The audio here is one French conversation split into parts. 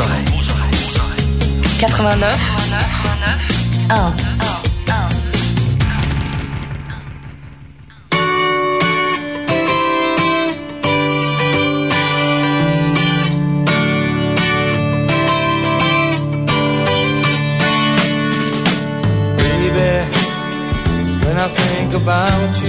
aux oreilles. 89 1 when I think about you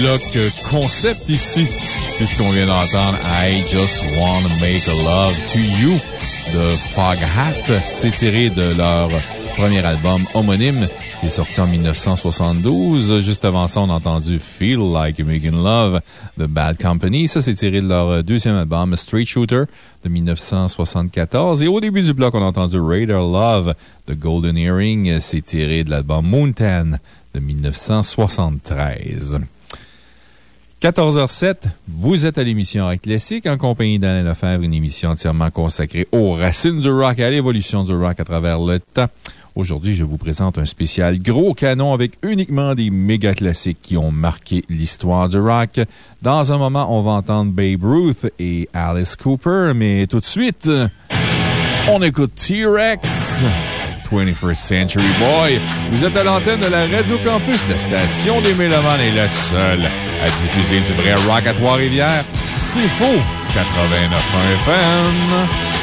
bloc concept ici, puisqu'on vient d'entendre I Just Wanna Make Love to You de Fog Hat. C'est tiré de leur premier album homonyme qui est sorti en 1972. Juste avant ça, on a entendu Feel Like Making Love de Bad Company. Ça, c'est tiré de leur deuxième album Street Shooter de 1974. Et au début du bloc, on a entendu Raider Love de Golden Earring. C'est tiré de l'album Moontan de 1973. 14h07, vous êtes à l'émission Rock Classique en compagnie d'Alain Lefebvre, une émission entièrement consacrée aux racines du rock et à l'évolution du rock à travers le temps. Aujourd'hui, je vous présente un spécial gros canon avec uniquement des méga classiques qui ont marqué l'histoire du rock. Dans un moment, on va entendre Babe Ruth et Alice Cooper, mais tout de suite, on écoute T-Rex. 21st Century Boy. Vous êtes à l'antenne de la Radio Campus, la station des Mélomanes est la seule à diffuser du vrai rock à Trois-Rivières. C'est faux! 89.1 FM.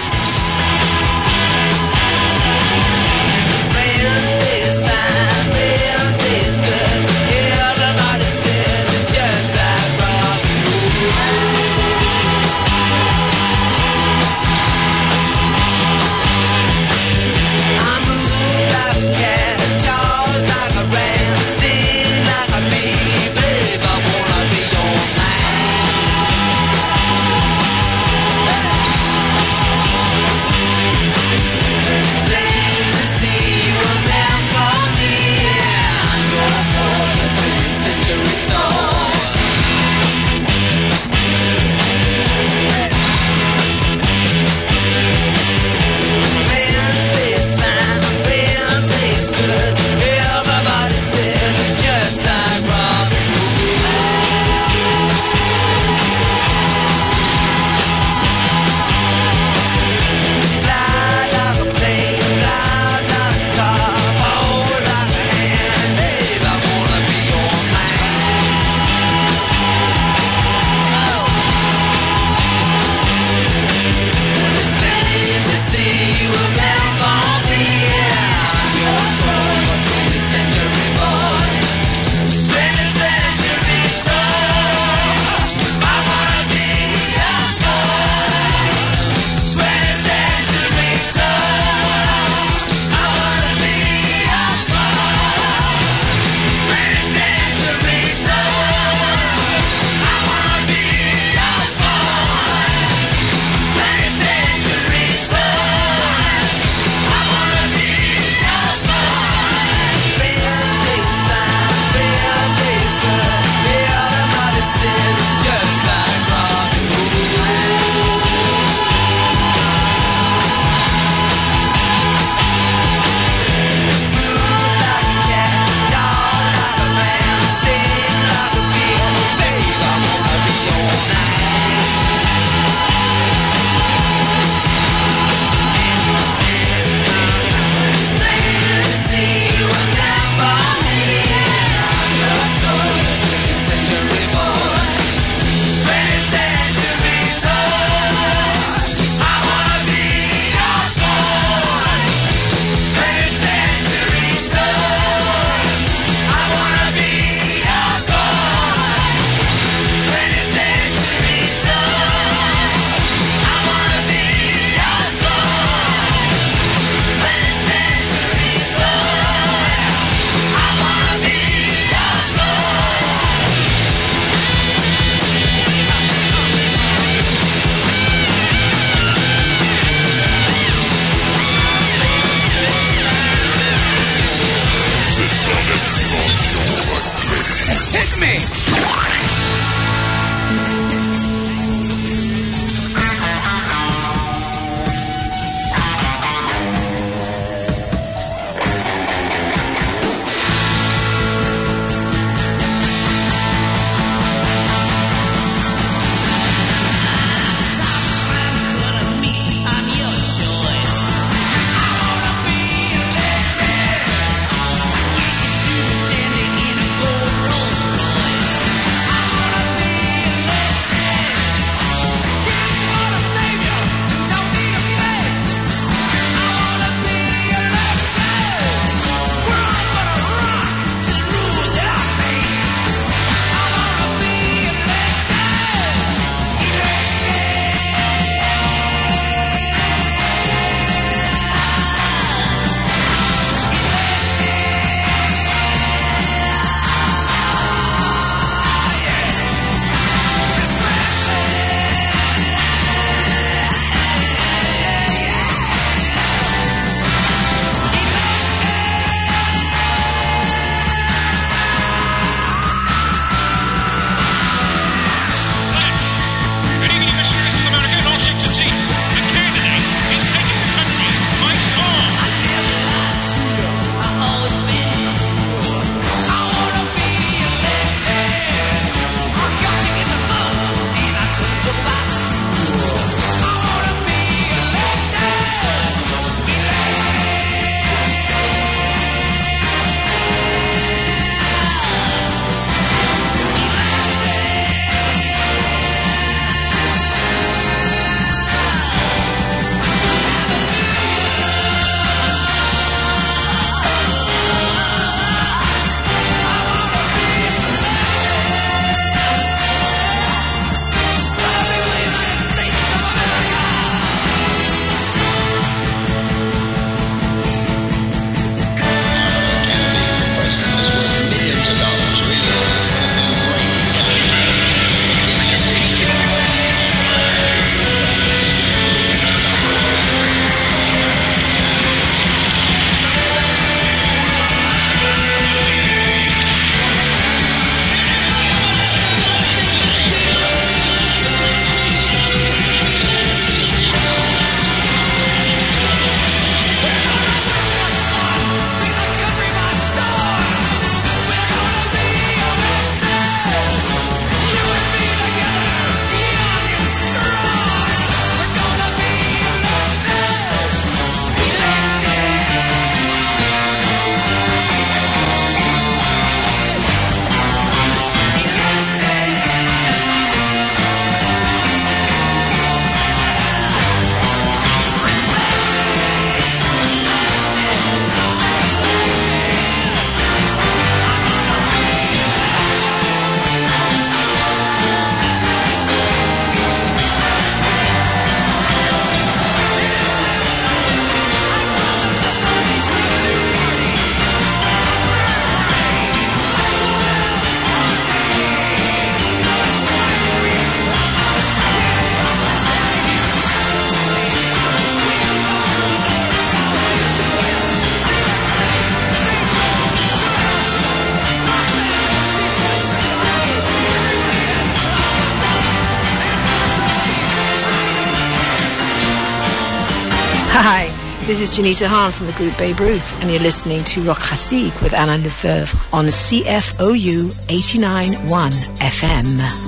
This is Janita Hahn from the group Babe Ruth, and you're listening to Rock Classique with Alain Lefebvre on CFOU 89.1 FM.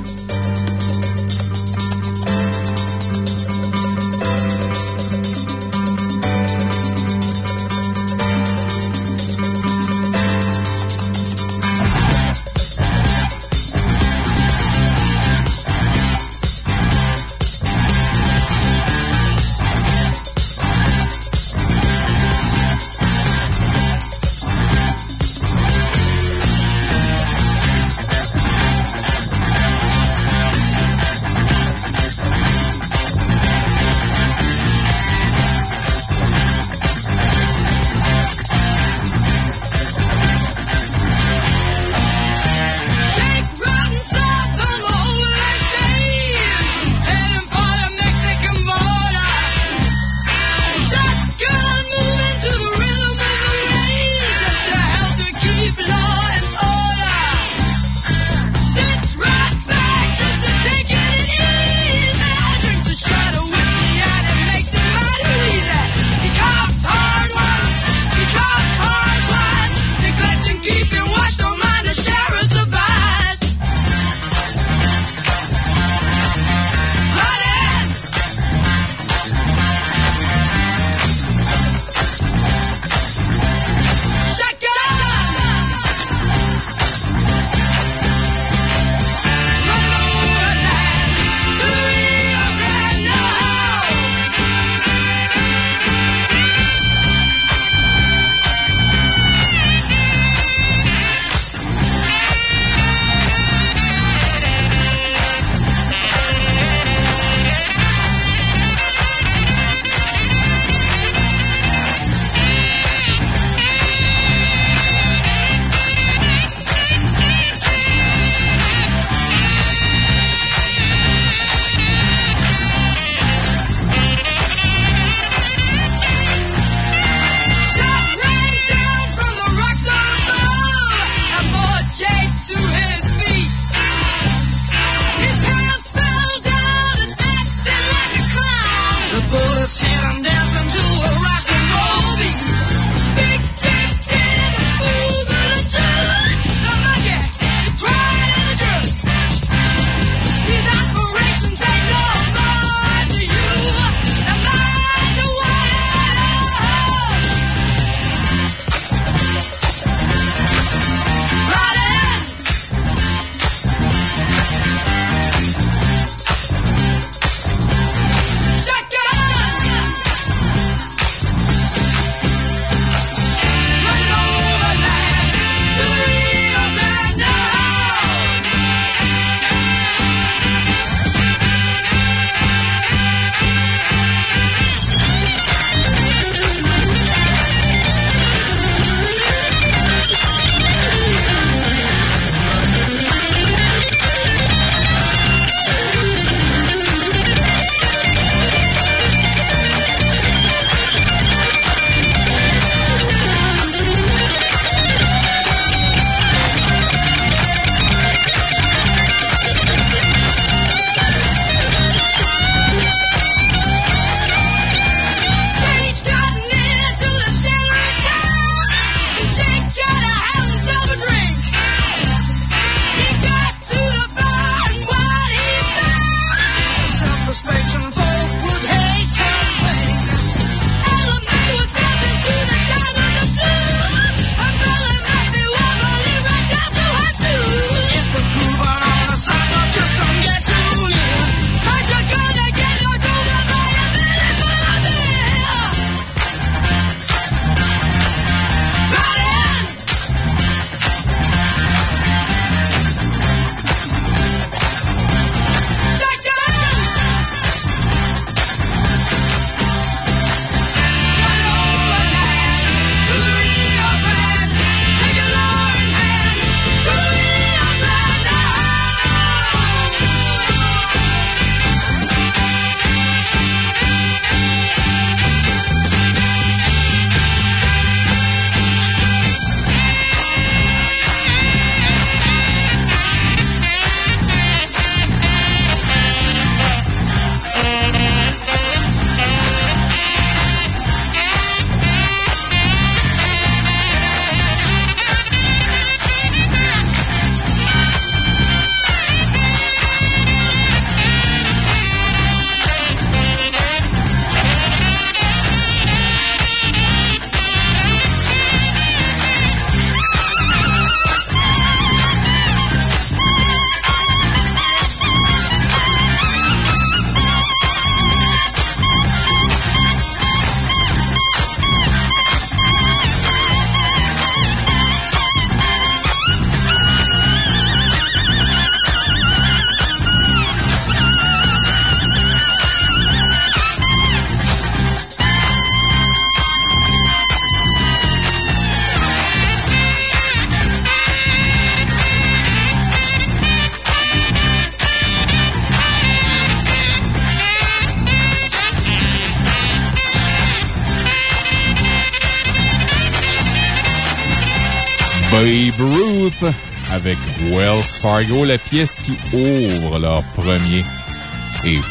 Fargo, la pièce qui ouvre leur premier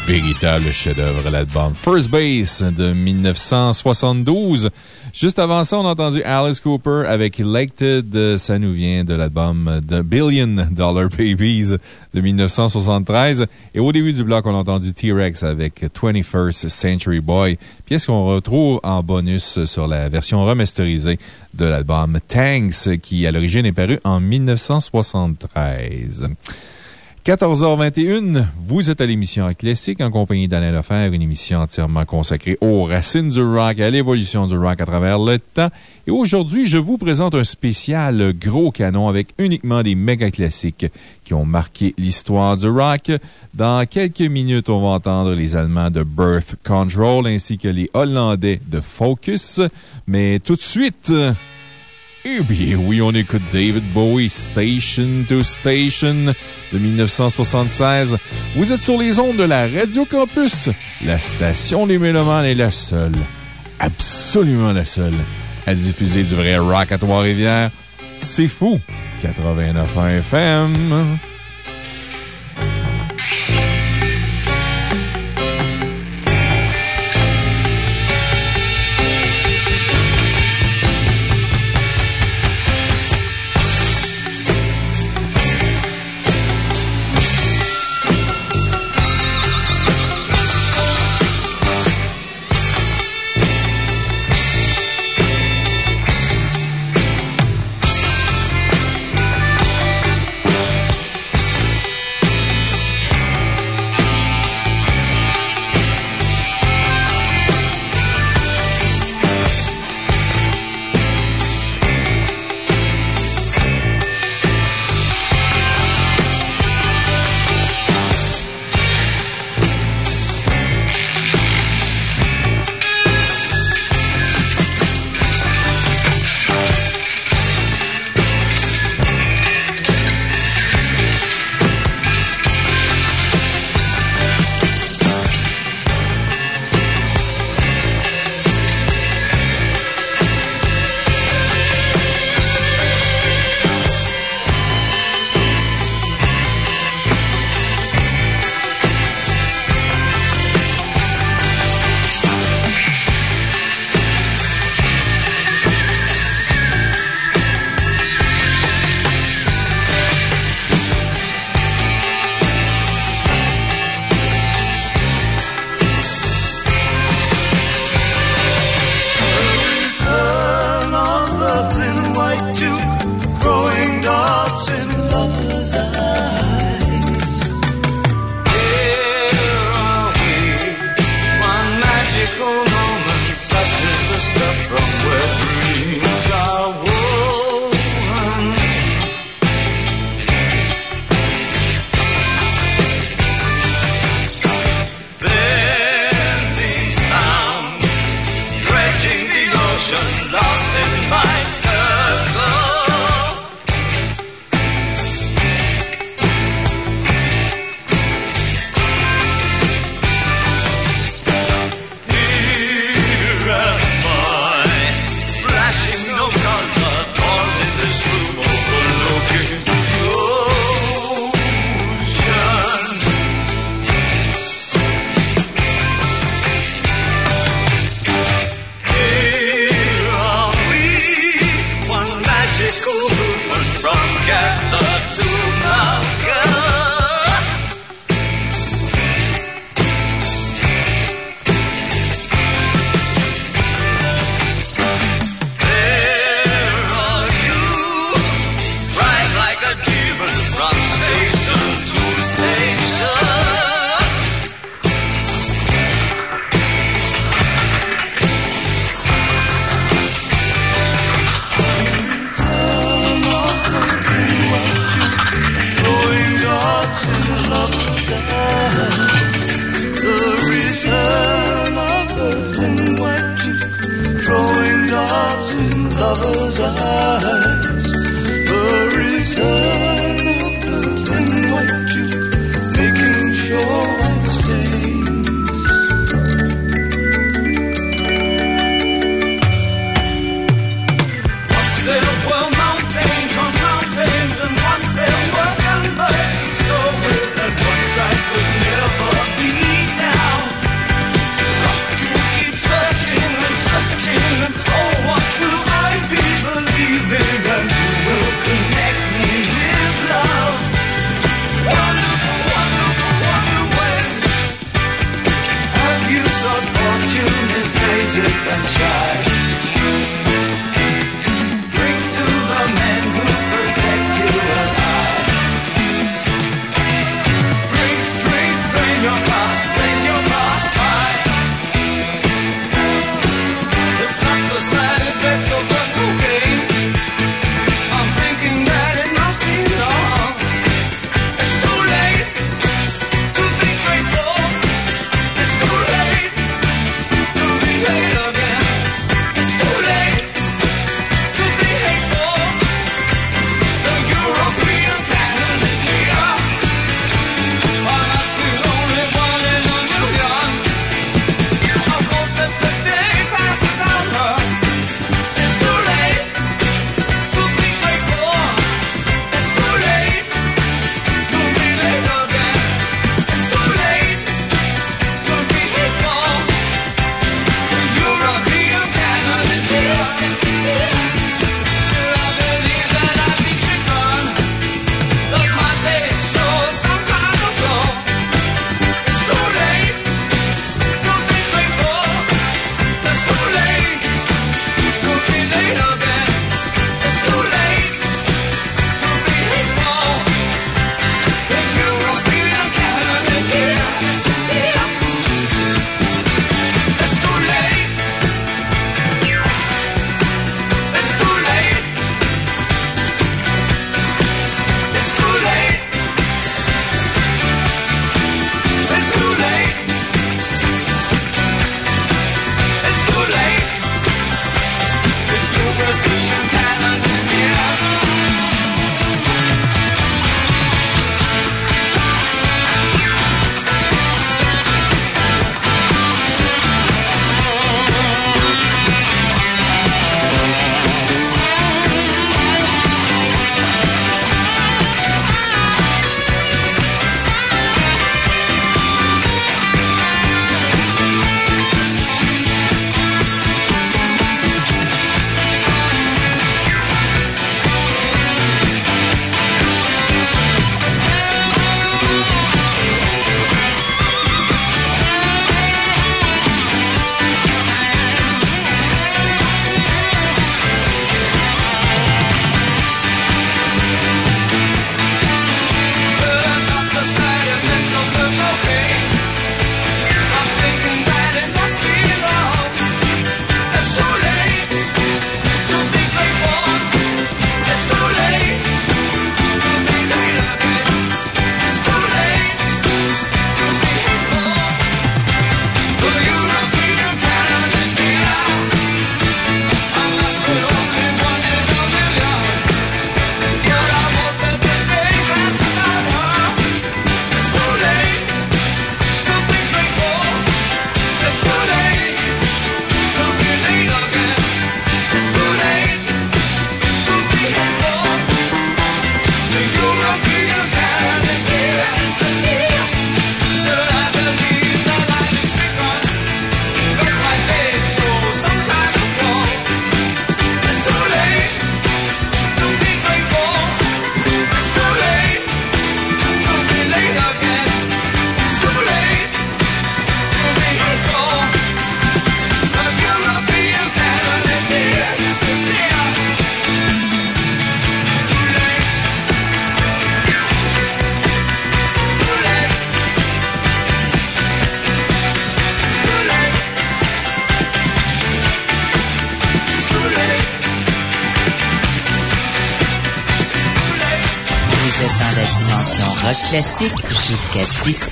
véritable chef-d'œuvre, l'album First Base de 1972. Juste avant ça, on a entendu Alice Cooper avec Elected. Ça nous vient de l'album The Billion Dollar Babies de 1973. Et au début du bloc, on a entendu T-Rex avec 21st Century Boy, pièce qu'on retrouve en bonus sur la version remasterisée de l'album Tanks, qui à l'origine est paru en 1973. 14h21, vous êtes à l'émission Classique en compagnie d'Alain Lefebvre, une émission entièrement consacrée aux racines du rock, à l'évolution du rock à travers le temps. Et aujourd'hui, je vous présente un spécial gros canon avec uniquement des méga classiques qui ont marqué l'histoire du rock. Dans quelques minutes, on va entendre les Allemands de Birth Control ainsi que les Hollandais de Focus. Mais tout de suite, eh bien oui, on écoute David Bowie, Station to Station de 1976. Vous êtes sur les ondes de la Radio Campus. La station des Mélomanes est la seule, absolument la seule, à diffuser du vrai rock à Trois-Rivières. C'est fou! 89 FM.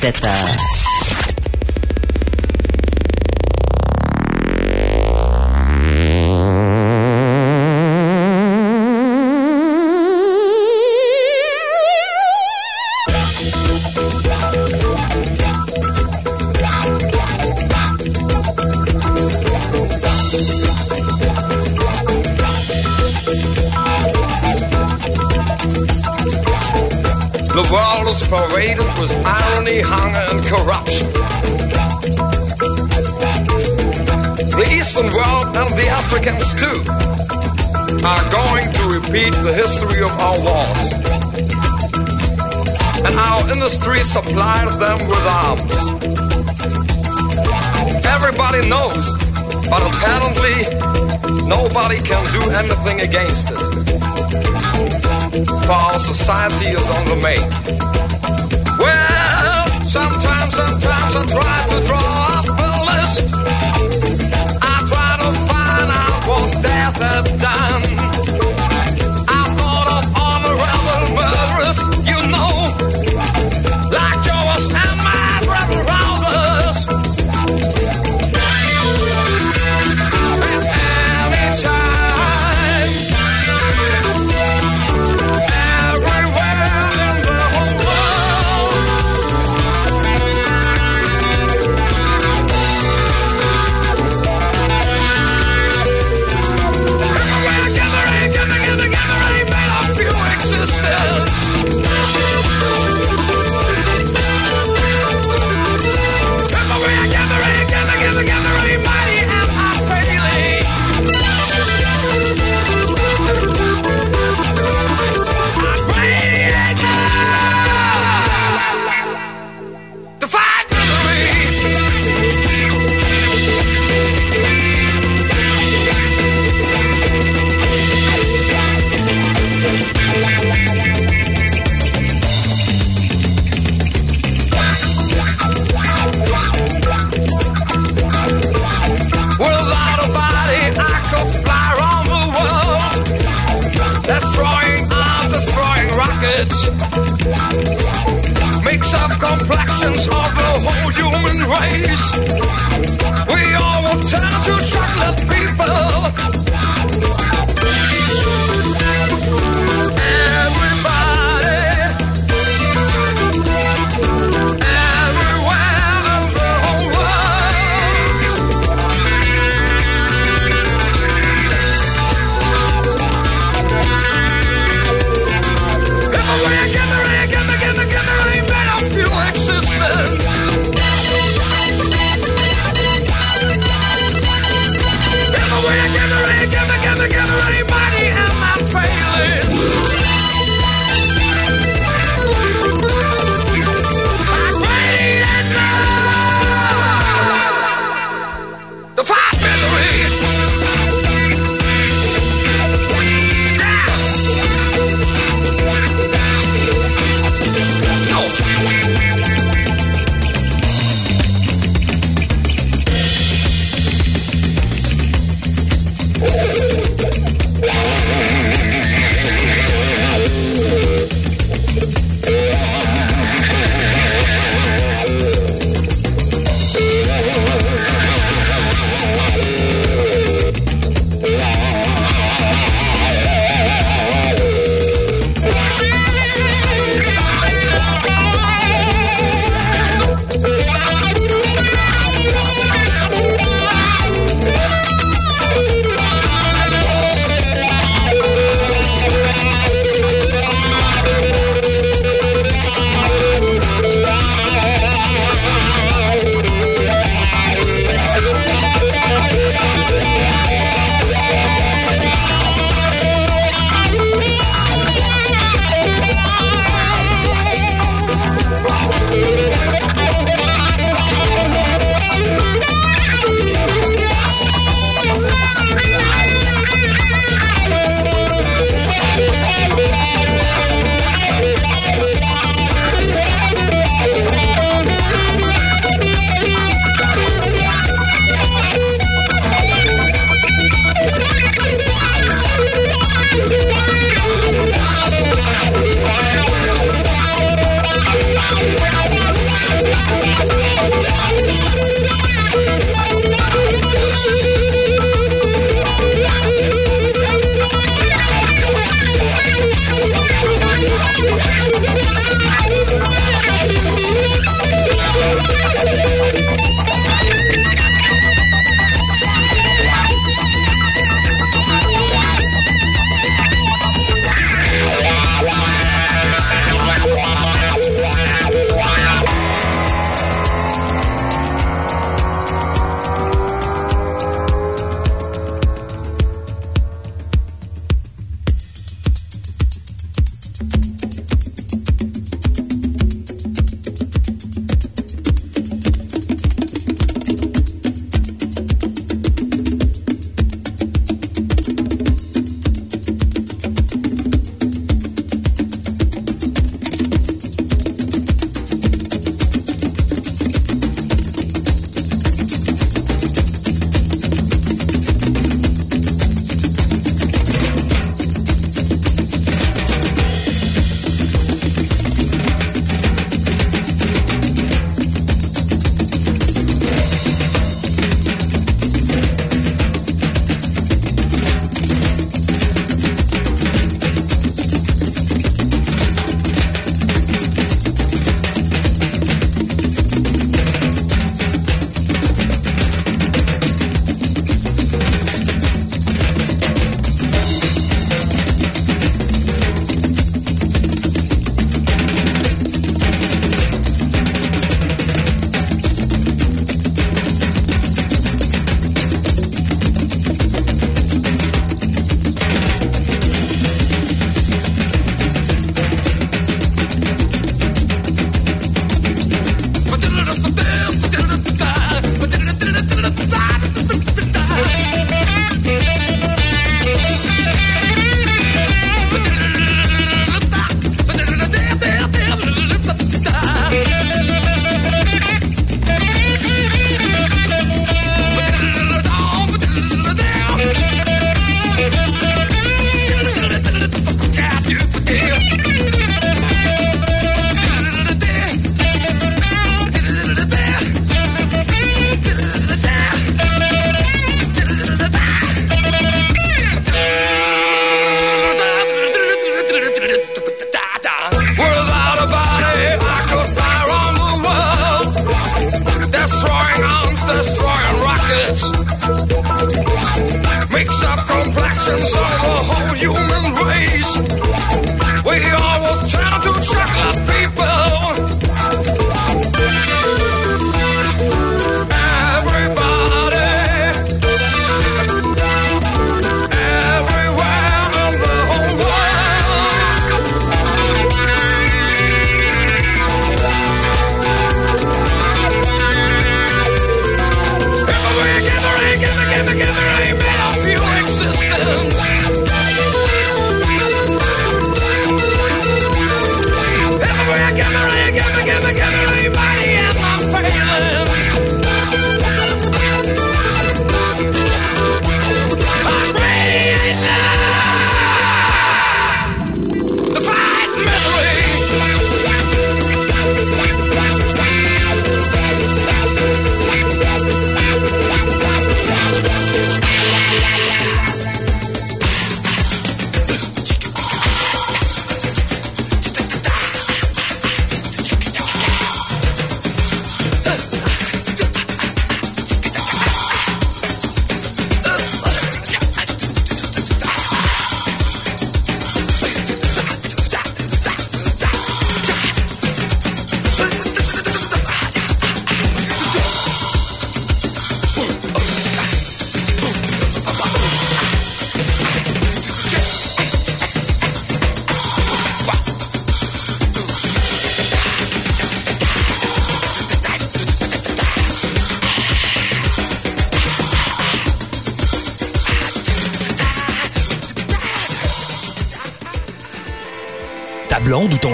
17h.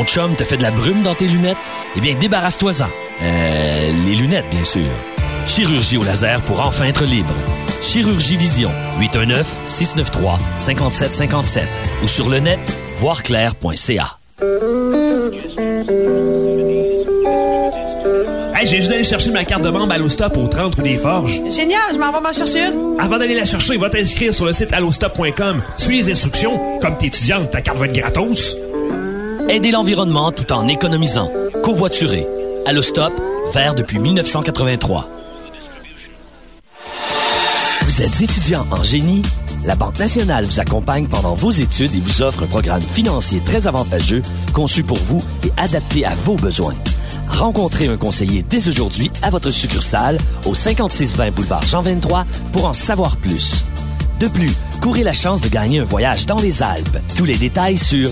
Ton chum te fait de la brume dans tes lunettes? Eh bien, débarrasse-toi-en. Euh, les lunettes, bien sûr. Chirurgie au laser pour enfin être libre. Chirurgie Vision, 819-693-5757 ou sur le net, voirclair.ca. Hey, j'ai juste d'aller chercher ma carte de membre Allostop au 30 rue des Forges. Génial, je m'en vais m'en chercher une. Avant d'aller la chercher, va t'inscrire sur le site allostop.com. Suis les instructions. Comme t'es étudiante, ta carte va être gratos. Aider l'environnement tout en économisant. Covoiturer. Allostop, vert depuis 1983. Vous êtes étudiant en génie? La Banque nationale vous accompagne pendant vos études et vous offre un programme financier très avantageux conçu pour vous et adapté à vos besoins. Rencontrez un conseiller dès aujourd'hui à votre succursale au 5620 boulevard Jean 23 pour en savoir plus. De plus, courez la chance de gagner un voyage dans les Alpes. Tous les détails sur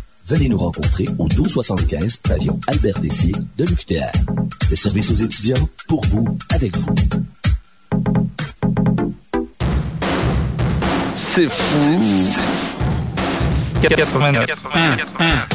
Venez nous rencontrer au 1275 pavillon Albert Dessier de l'UQTR. Le service aux étudiants, pour vous, avec vous. C'est fou. 89. Les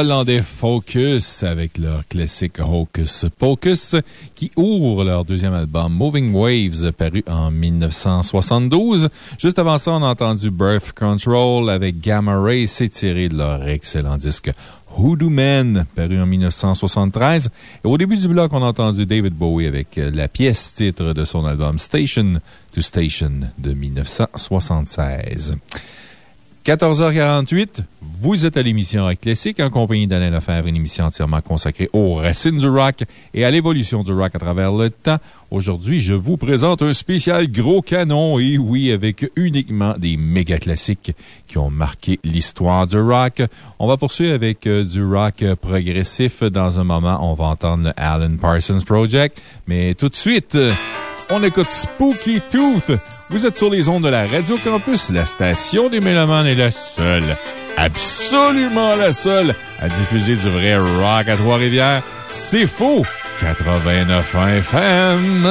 Hollandais Focus avec leur classique Hocus Pocus qui ouvre leur deuxième album Moving Waves paru en 1972. Juste avant ça, on a entendu Birth Control avec Gamma Ray s'étirer de leur excellent disque Hoodoo Man, paru en 1973. Et au début du bloc, on a entendu David Bowie avec la pièce titre de son album Station to Station de 1976. 14h48, vous êtes à l'émission Rock Classique en compagnie d'Alain Lefebvre, une émission entièrement consacrée aux racines du rock et à l'évolution du rock à travers le temps. Aujourd'hui, je vous présente un spécial gros canon, et oui, avec uniquement des méga classiques qui ont marqué l'histoire du rock. On va poursuivre avec euh, du rock progressif. Dans un moment, on va entendre le Alan Parsons Project, mais tout de suite, on écoute Spooky Tooth. Vous êtes sur les ondes de la Radio Campus. La station des Mélomanes est la seule, absolument la seule, à diffuser du vrai rock à Trois-Rivières. C'est faux! 89 FM.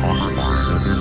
Thank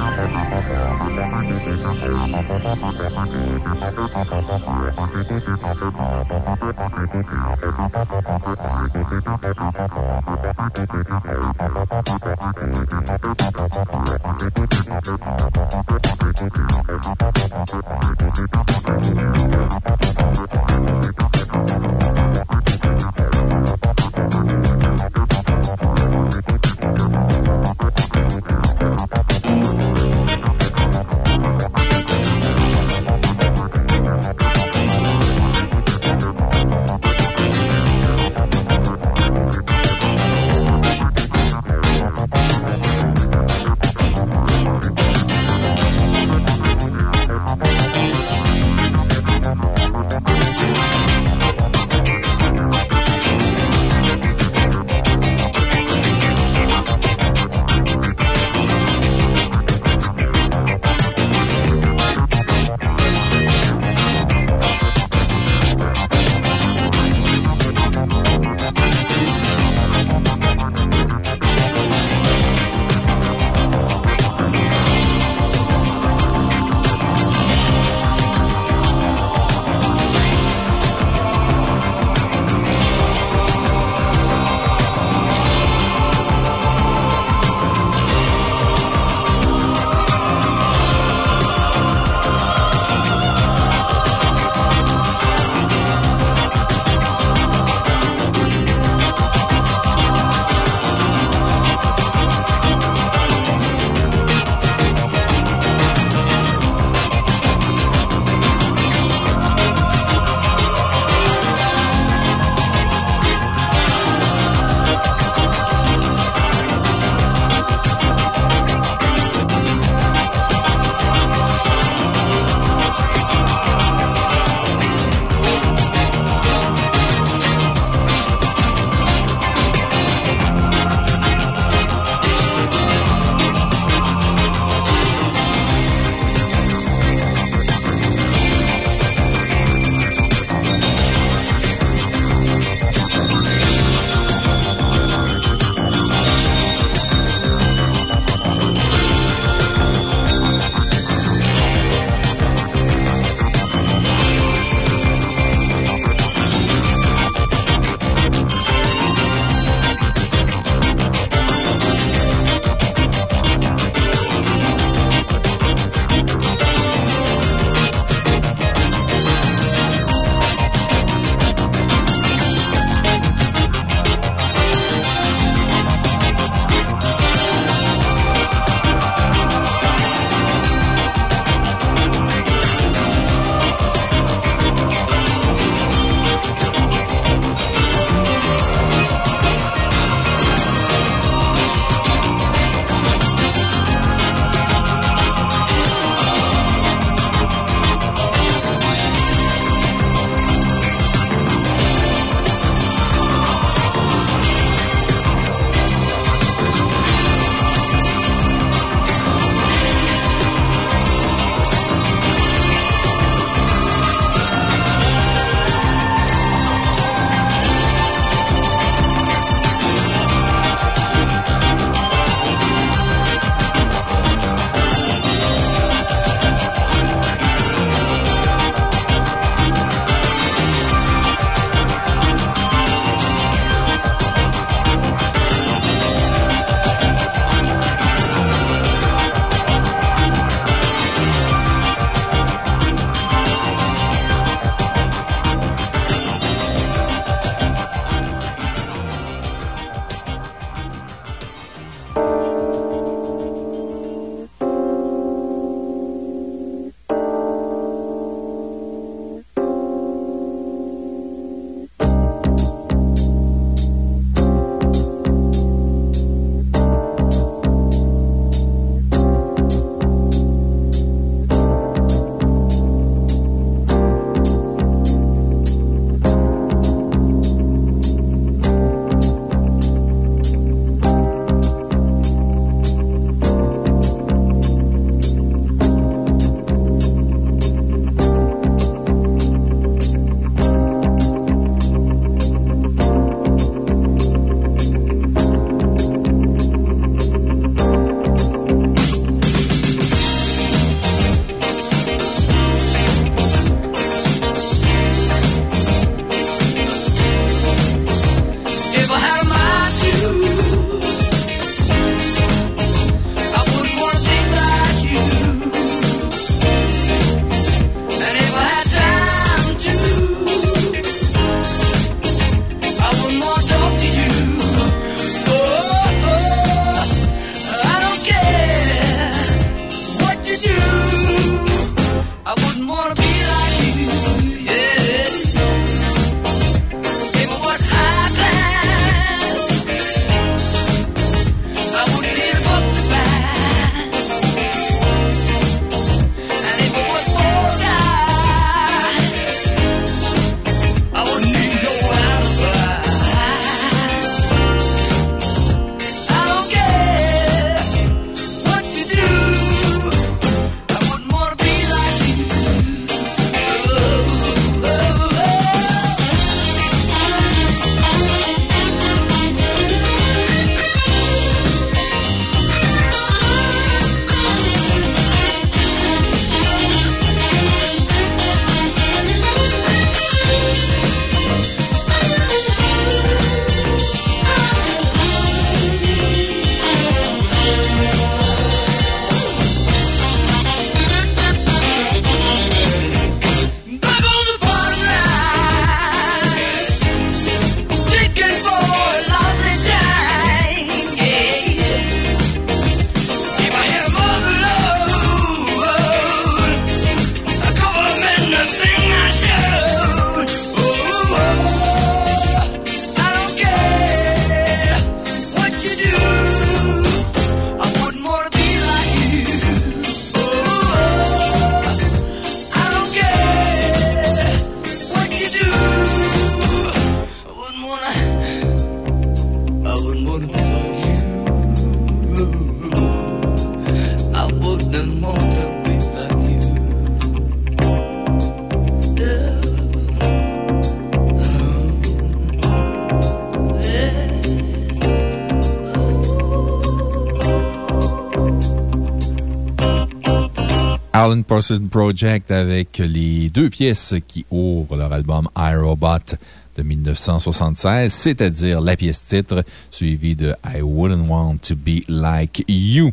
Alan Parsons Project avec les deux pièces qui ouvrent leur album iRobot de 1976, c'est-à-dire la pièce titre suivie de I Wouldn't Want to Be Like You.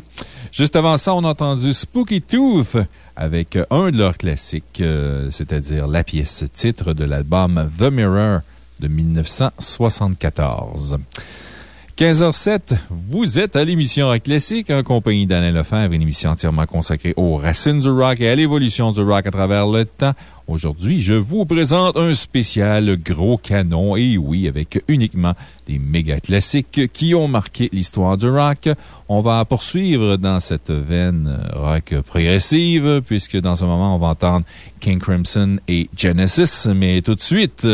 Juste avant ça, on a entendu Spooky Tooth avec un de leurs classiques, euh, c'est-à-dire la pièce titre de l'album The Mirror de 1974. 15h07, vous êtes à l'émission Rock Classique en compagnie d'Alain Lefebvre, une émission entièrement consacrée aux racines du rock et à l'évolution du rock à travers le temps. Aujourd'hui, je vous présente un spécial gros canon, et oui, avec uniquement des méga classiques qui ont marqué l'histoire du rock. On va poursuivre dans cette veine rock progressive, puisque dans un moment, on va entendre King Crimson et Genesis, mais tout de suite,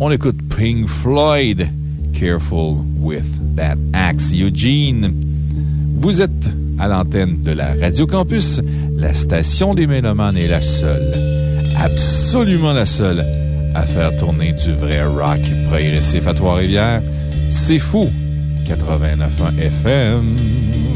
on écoute Pink Floyd. Careful with that axe, Eugene. Vous êtes à l'antenne de la Radio Campus. La station des Mélomanes est la seule, absolument la seule, à faire tourner du vrai rock progressif à Trois-Rivières. C'est fou! 89.1 FM.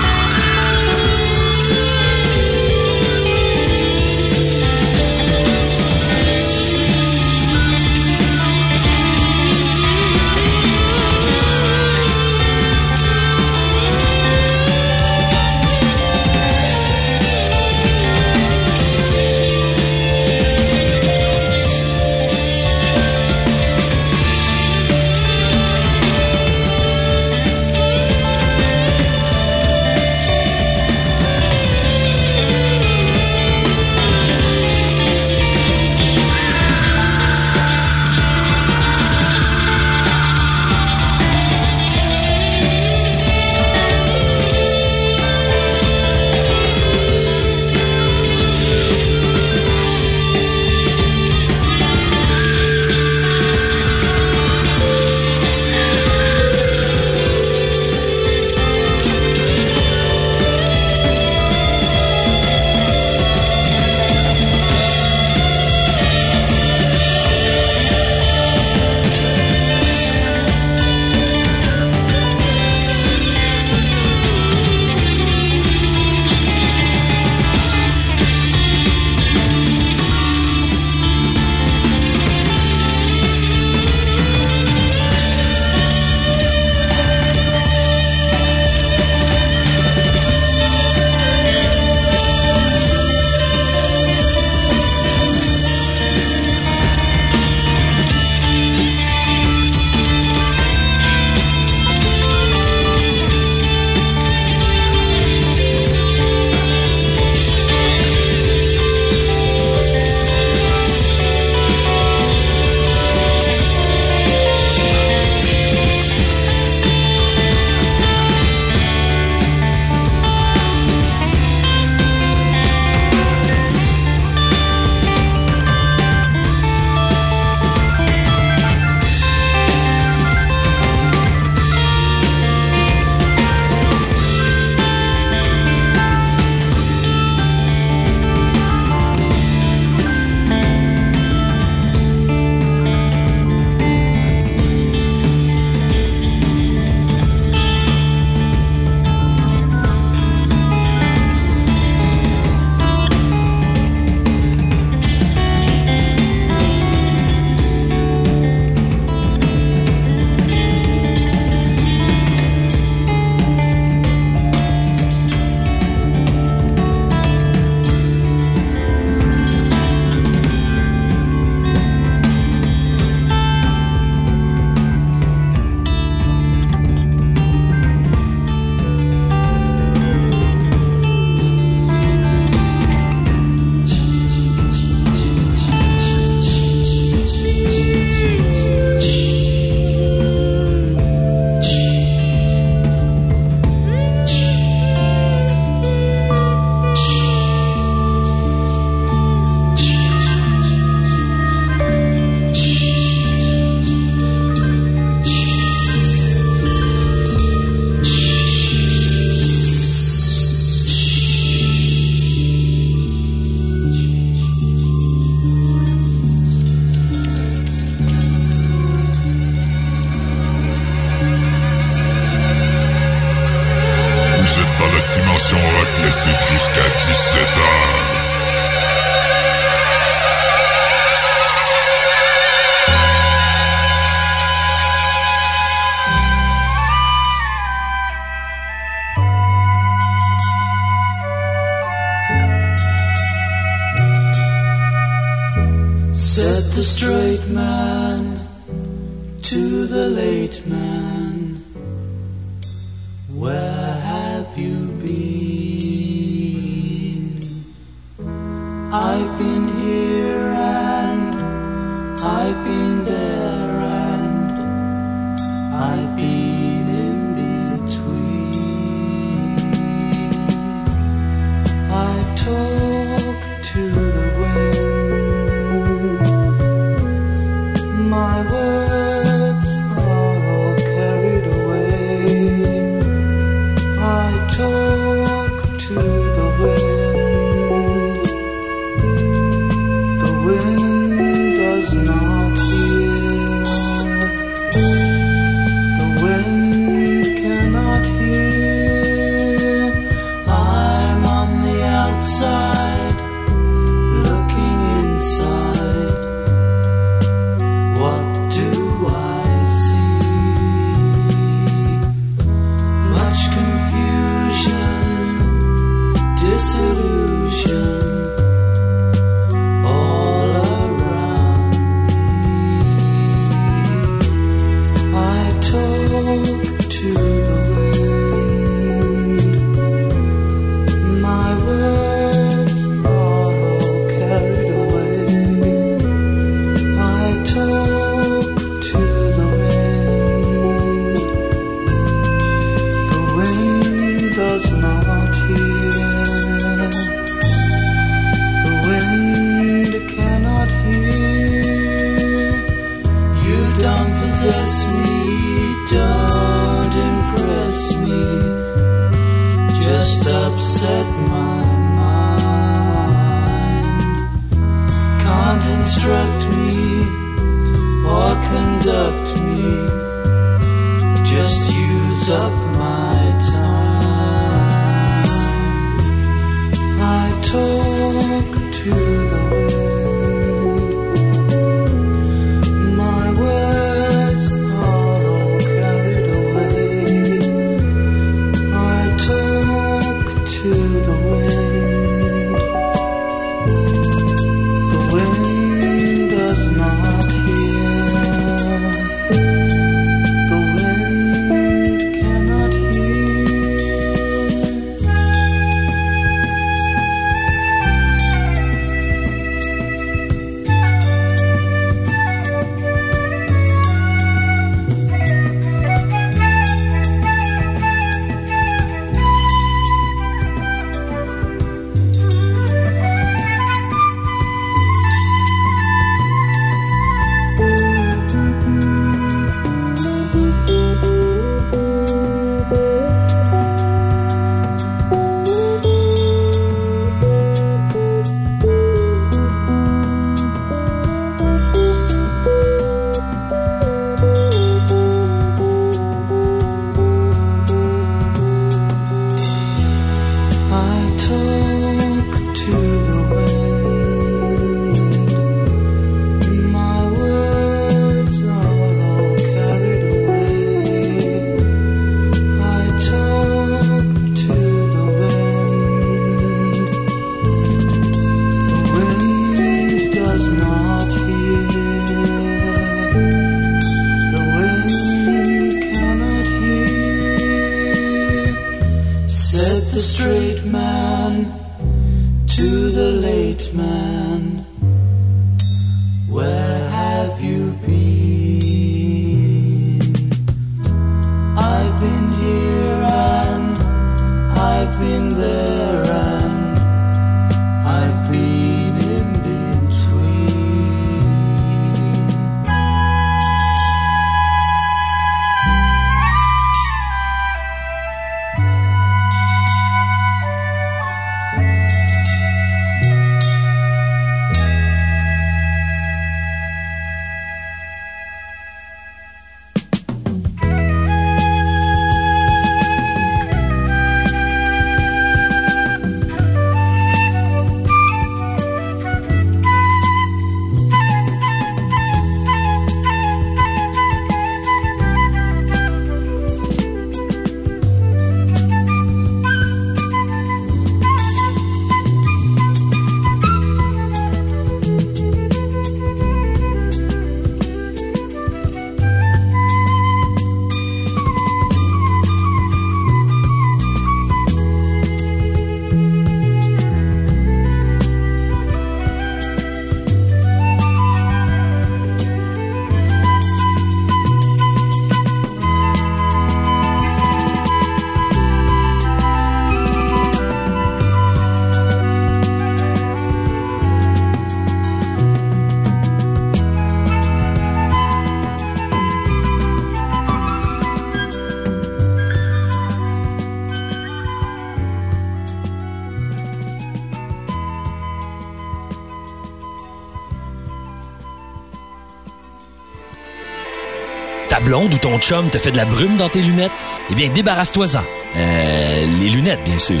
Blonde ou ton chum te fait de la brume dans tes lunettes? Eh bien, débarrasse-toi-en. Euh, les lunettes, bien sûr.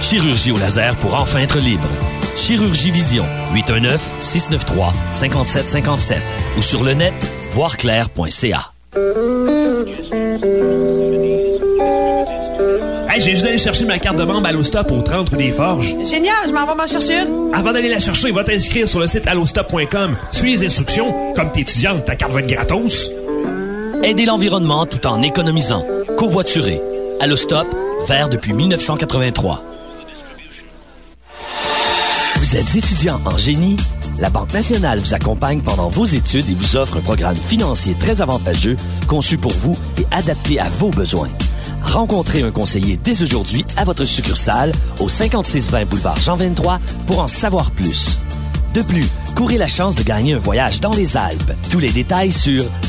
Chirurgie au laser pour enfin être libre. Chirurgie Vision, 819-693-5757 ou sur le net, voirclair.ca. Hey, j'ai juste d'aller chercher ma carte de membre Allostop au 30 rue des Forges. Génial, je m'en vais m'en chercher une. Avant d'aller la chercher, va t'inscrire sur le site allostop.com. Suis les instructions. Comme t'es étudiante, ta carte va être gratos. Aider l'environnement tout en économisant. Covoiturer. Allostop, vert depuis 1983. Vous êtes étudiant en génie? La Banque nationale vous accompagne pendant vos études et vous offre un programme financier très avantageux conçu pour vous et adapté à vos besoins. Rencontrez un conseiller dès aujourd'hui à votre succursale au 5620 boulevard Jean 23 pour en savoir plus. De plus, courez la chance de gagner un voyage dans les Alpes. Tous les détails sur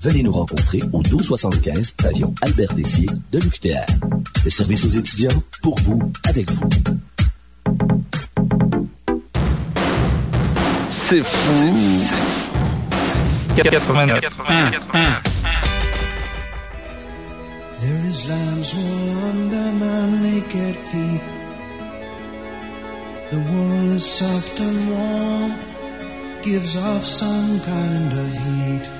Venez nous rencontrer au 1275 pavillon Albert Dessier de l'UQTR. Le service aux étudiants, pour vous, avec vous. C'est fou. 89. There is lamb's wool under my naked feet. The wool is soft and warm, gives off some kind of heat.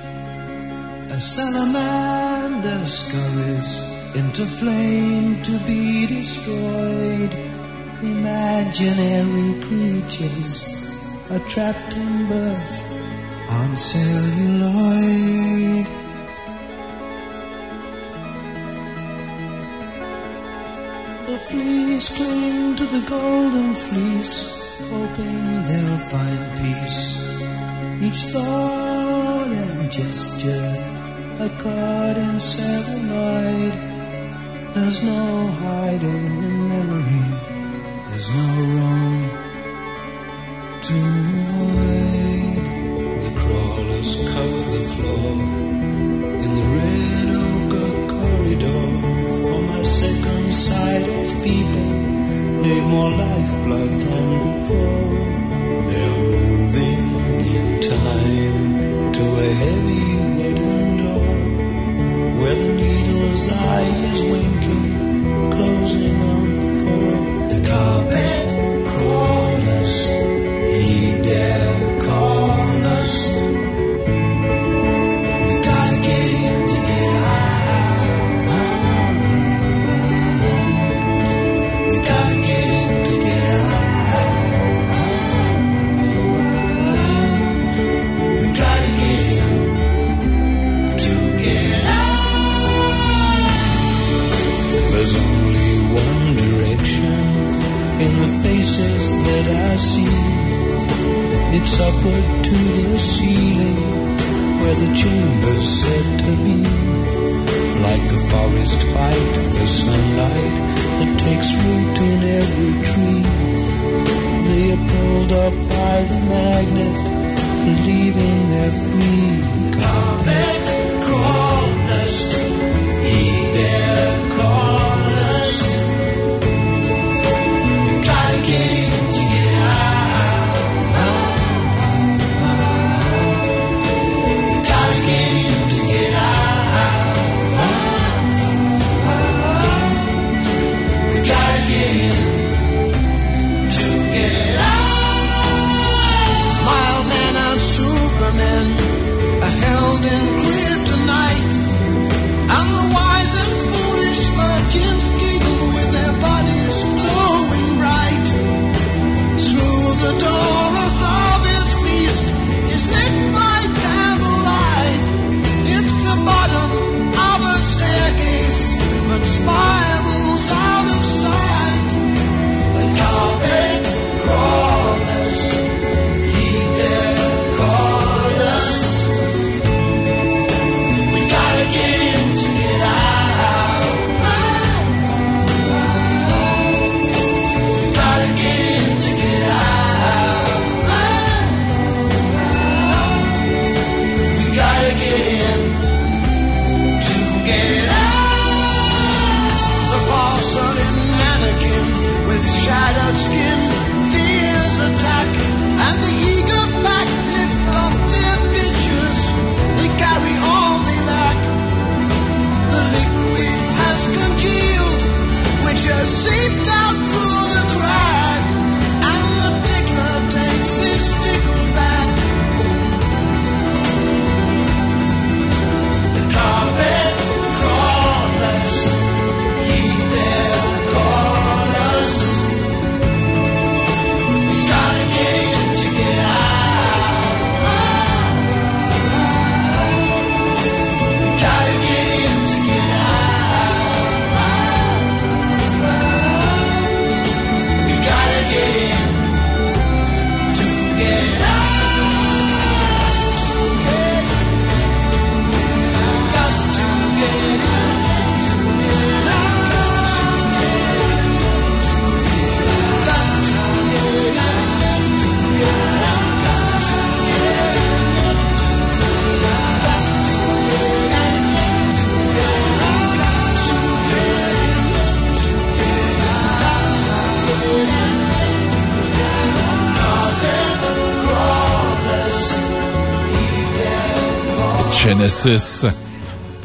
A salamander scurries into flame to be destroyed. Imaginary creatures are trapped in birth on celluloid. The fleas cling to the golden fleece, hoping they'll find peace. Each thought and gesture a caught in celluloid. There's no hiding in memory. There's no room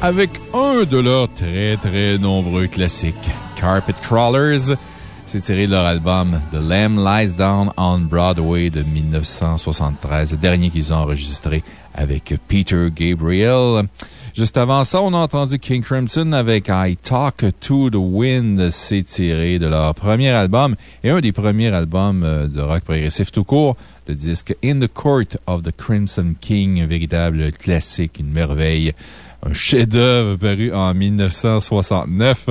avec un de leurs très très nombreux classiques, Carpet Crawlers. C'est tiré de leur album The Lamb Lies Down on Broadway de 1973, le dernier qu'ils ont enregistré avec Peter Gabriel. Juste avant ça, on a entendu King Crimson avec I Talk to the Wind. C'est tiré de leur premier album et un des premiers albums euh, de rock progressif tout court, le disque In the Court of the Crimson King, un véritable classique, une merveille, un chef-d'œuvre paru en 1969.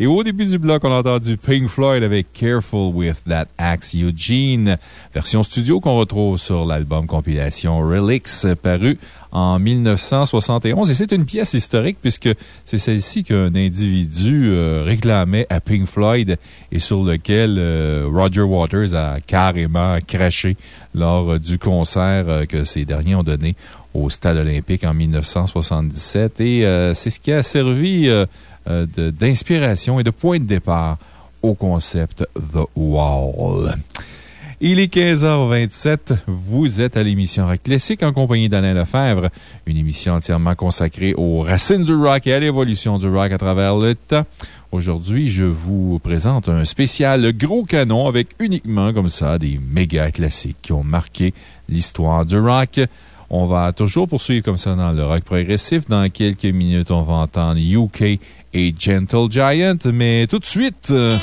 Et au début du bloc, on a entendu Pink Floyd avec Careful with That Axe Eugene, version studio qu'on retrouve sur l'album compilation Relics, paru en 1971. Et c'est une pièce historique puisque c'est celle-ci qu'un individu euh, réclamait à Pink Floyd et sur lequel euh, Roger Waters a carrément craché lors euh, du concert que ces derniers ont donné au Stade olympique en 1977. Et c'est ce qui a servi euh, d'inspiration et de point de départ au concept The Wall. Il est 15h27. Vous êtes à l'émission Rock Classique en compagnie d'Alain Lefebvre, une émission entièrement consacrée aux racines du rock et à l'évolution du rock à travers le temps. Aujourd'hui, je vous présente un spécial gros canon avec uniquement comme ça des méga classiques qui ont marqué l'histoire du rock. On va toujours poursuivre comme ça dans le rock progressif. Dans quelques minutes, on va entendre UK et Gentle Giant, mais tout de suite, euh,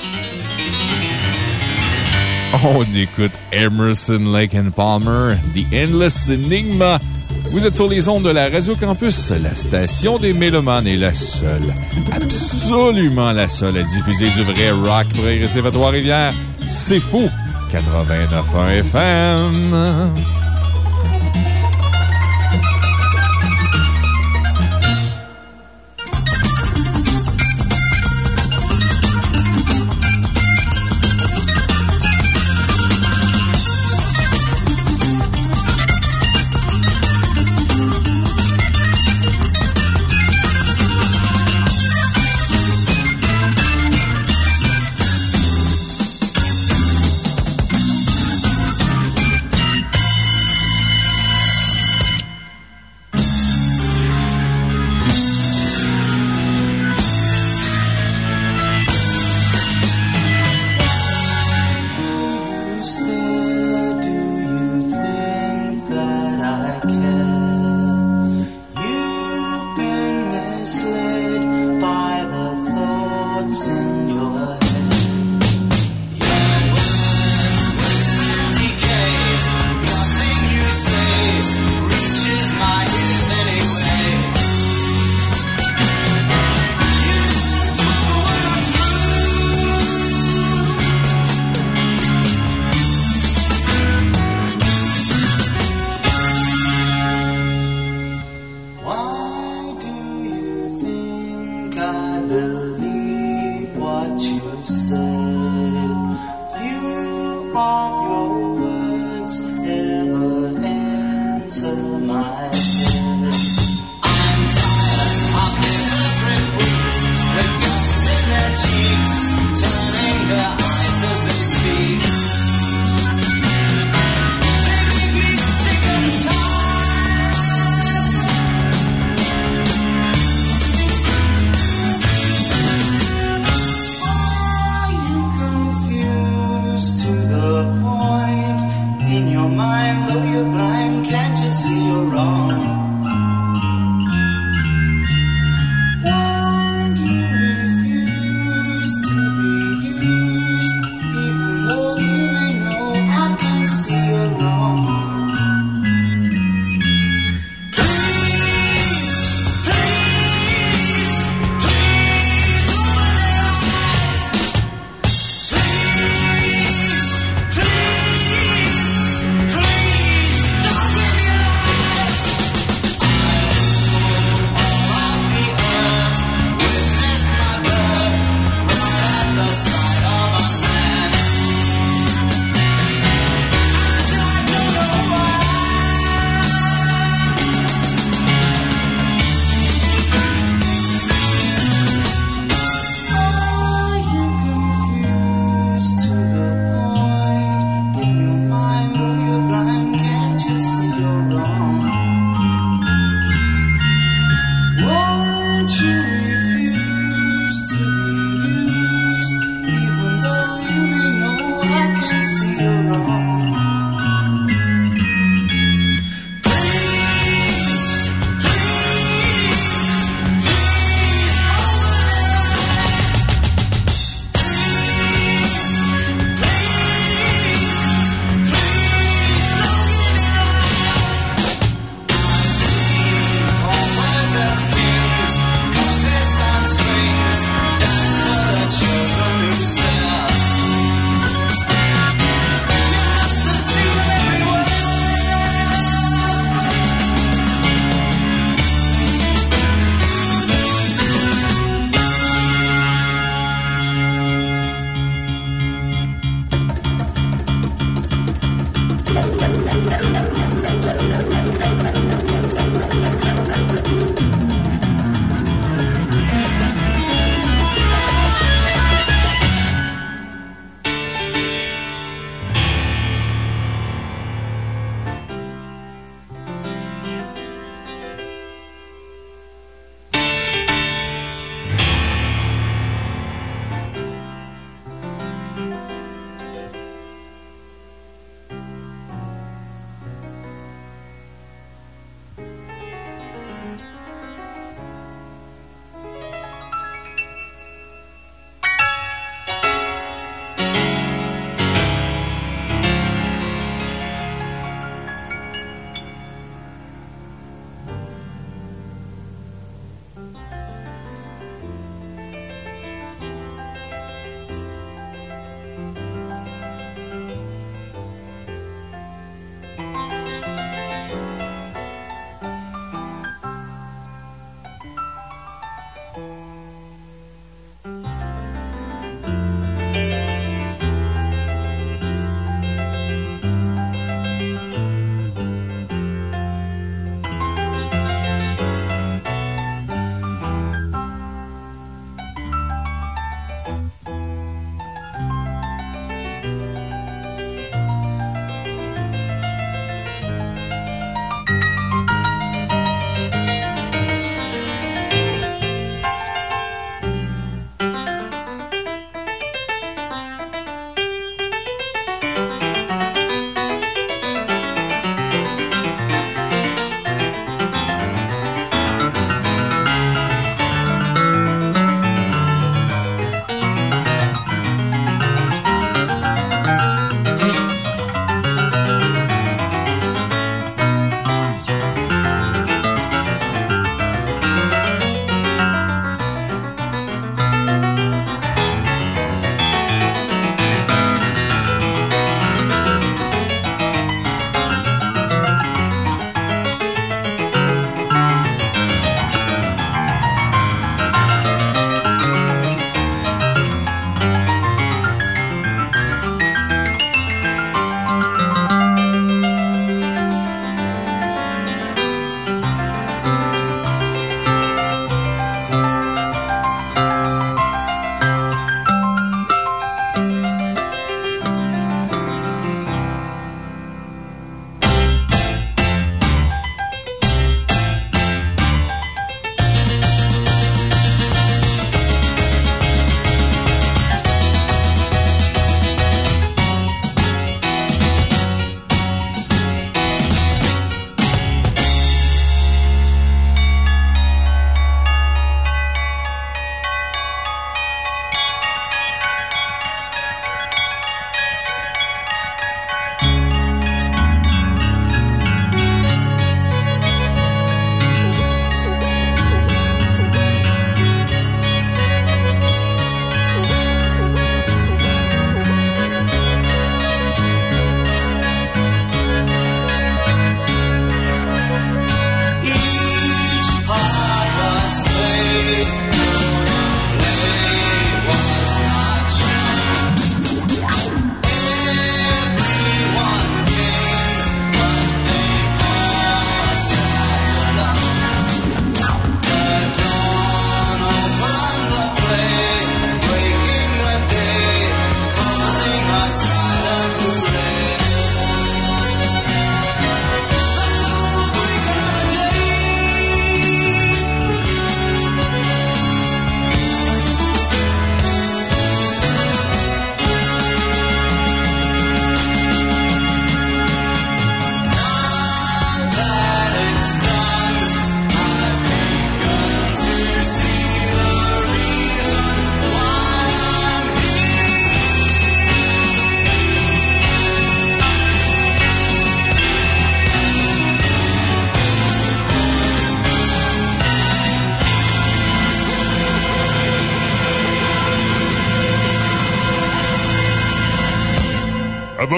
on écoute Emerson, Lake and Palmer, The Endless Enigma. Vous êtes sur les ondes de la Radio Campus, la station des Mélomanes est la seule, absolument la seule à diffuser du vrai rock progressif à Trois-Rivières. C'est fou! 89.1 FM.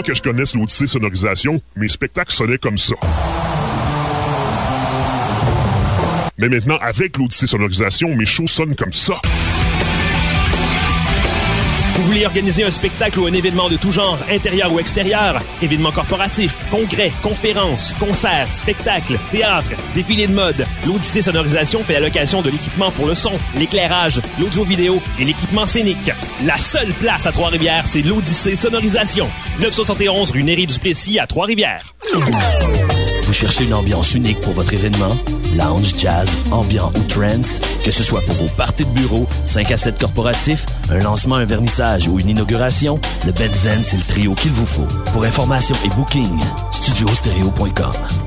Que je connaisse l'Odyssée Sonorisation, mes spectacles sonnaient comme ça. Mais maintenant, avec l'Odyssée Sonorisation, mes shows sonnent comme ça. Vous voulez organiser un spectacle ou un événement de tout genre, intérieur ou extérieur, événements corporatifs, congrès, conférences, concerts, spectacles, théâtre, défilés de mode, l'Odyssée Sonorisation fait la location de l'équipement pour le son, l'éclairage, l'audio-vidéo et l'équipement scénique. La seule place à Trois-Rivières, c'est l'Odyssée Sonorisation. 971 rue Néry-du-Plessis à Trois-Rivières. Vous cherchez une ambiance unique pour votre événement? Lounge, jazz, ambiant ou trance? Que ce soit pour vos parties de bureau, 5 à 7 corporatifs, un lancement, un vernissage ou une inauguration, le Benzen, c'est le trio qu'il vous faut. Pour information et booking, studiostereo.com.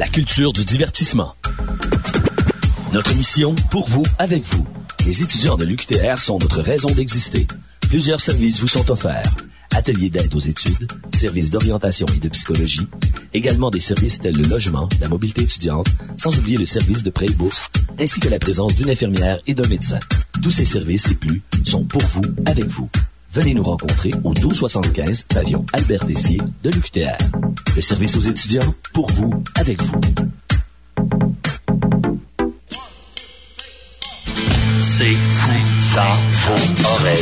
la culture du divertissement. Notre mission, pour vous, avec vous. Les étudiants de l'UQTR sont notre raison d'exister. Plusieurs services vous sont offerts. Ateliers d'aide aux études, services d'orientation et de psychologie, également des services tels le logement, la mobilité étudiante, sans oublier le service de prêt et bourse, ainsi que la présence d'une infirmière et d'un médecin. Tous ces services et plus sont pour vous, avec vous. Venez nous rencontrer au 1275 pavillon Albert Dessier de l'UQTR. Le service aux étudiants, pour vous, avec vous. C'est fou dans vos oreilles.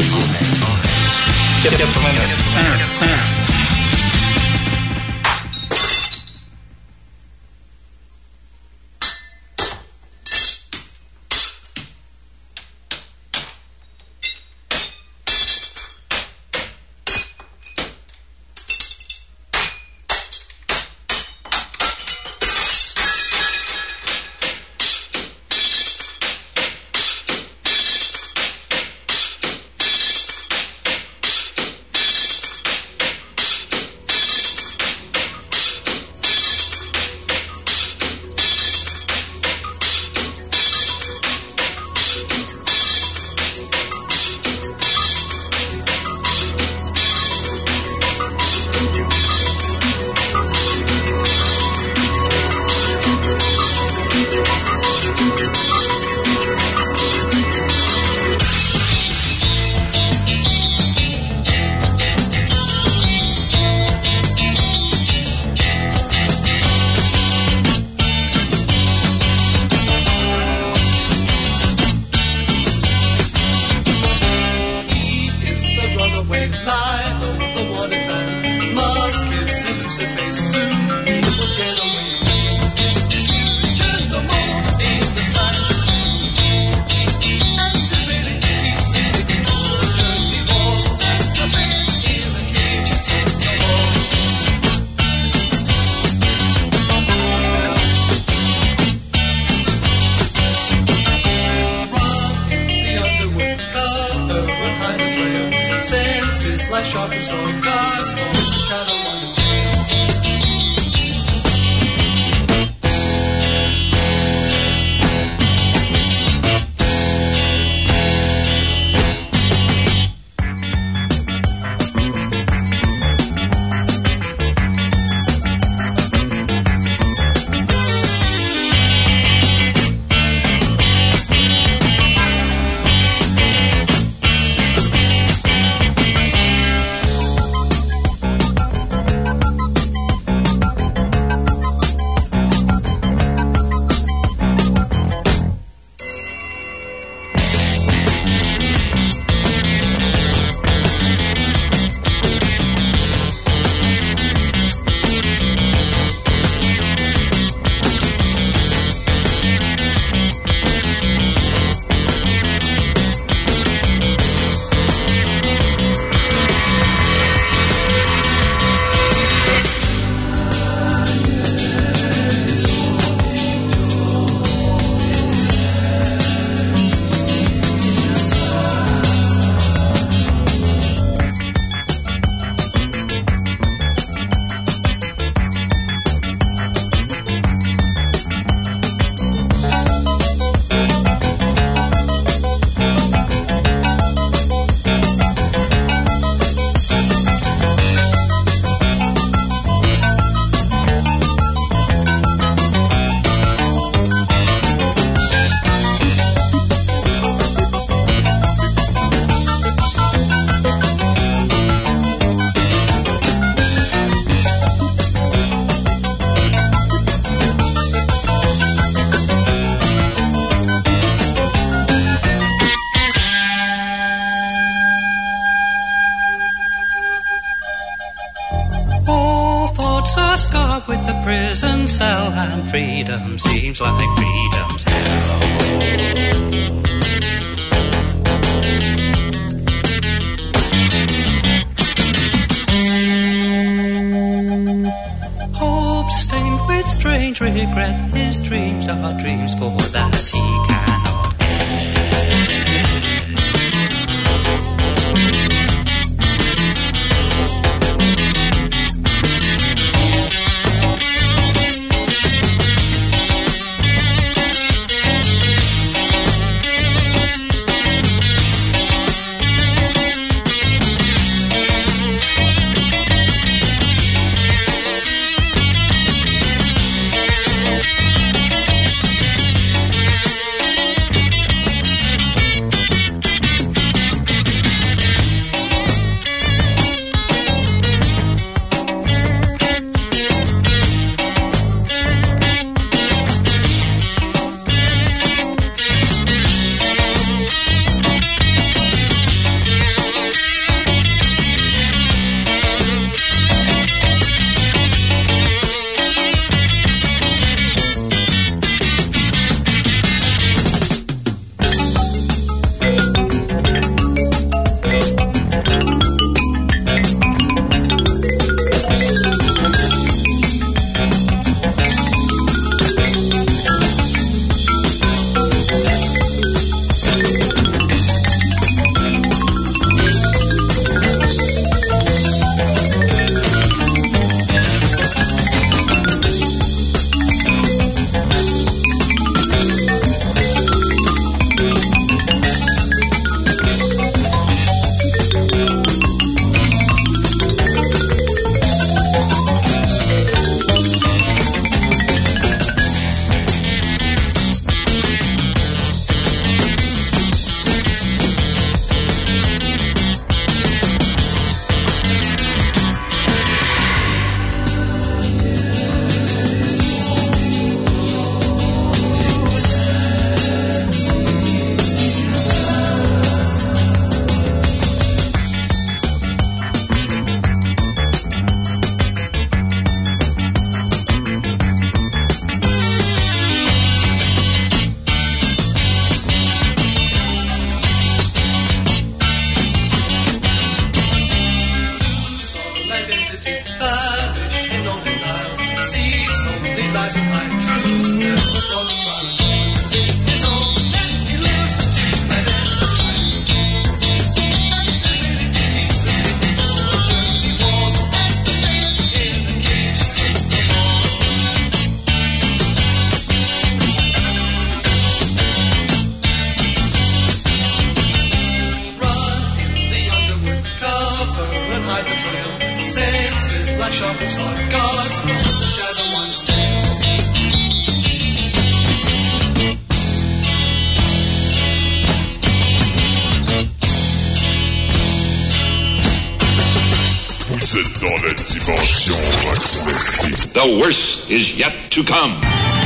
Dans la dimension accessible. The worst is yet to come.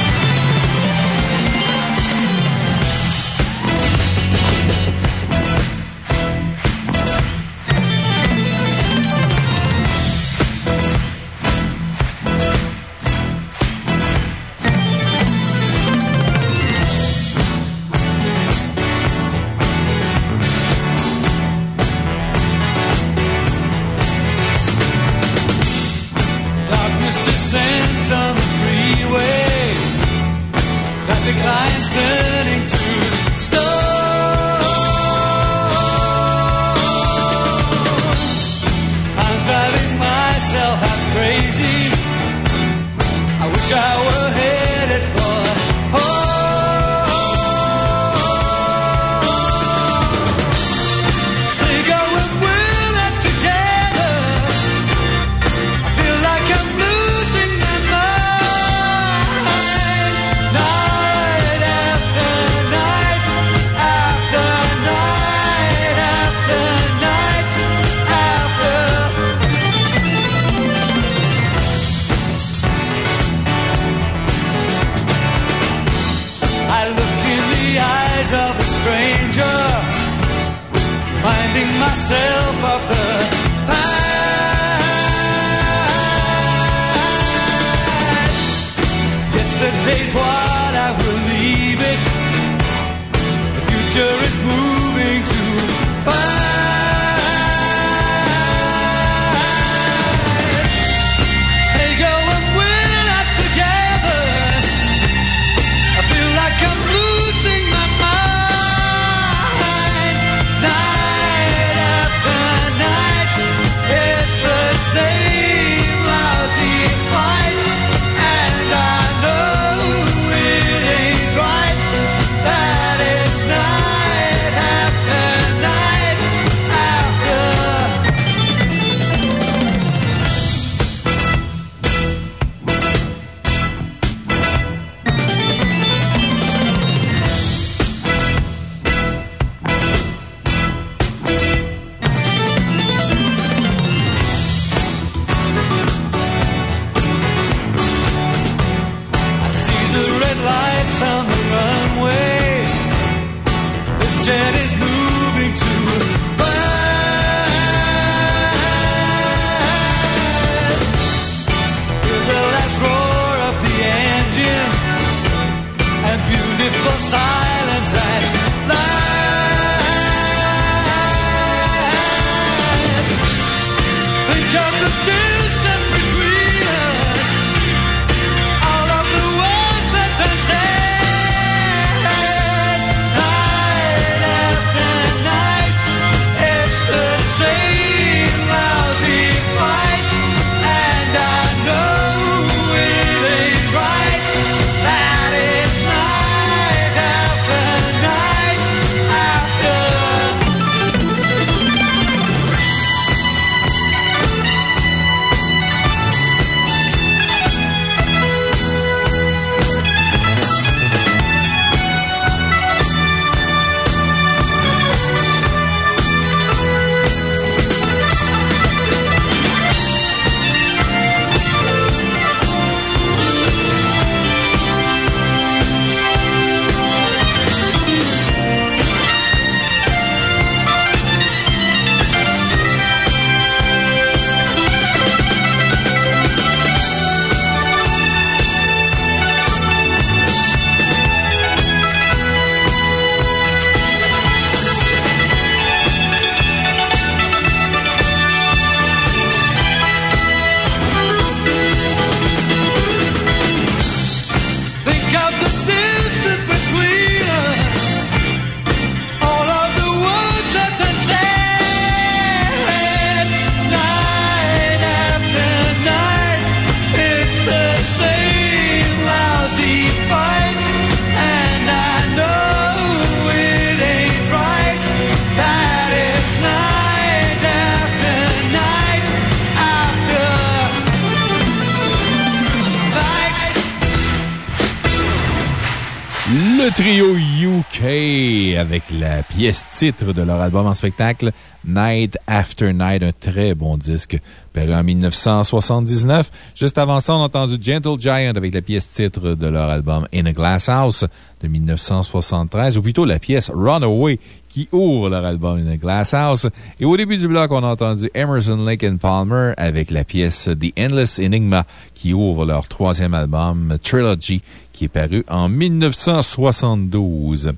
Titre de leur album en spectacle Night After Night, un très bon disque paru en 1979. Juste avant ça, on a entendu Gentle Giant avec la pièce titre de leur album In a Glass House de 1973, ou plutôt la pièce Runaway qui ouvre leur album In a Glass House. Et au début du bloc, on a entendu Emerson, Lake and Palmer avec la pièce The Endless Enigma qui ouvre leur troisième album Trilogy qui est paru en 1972.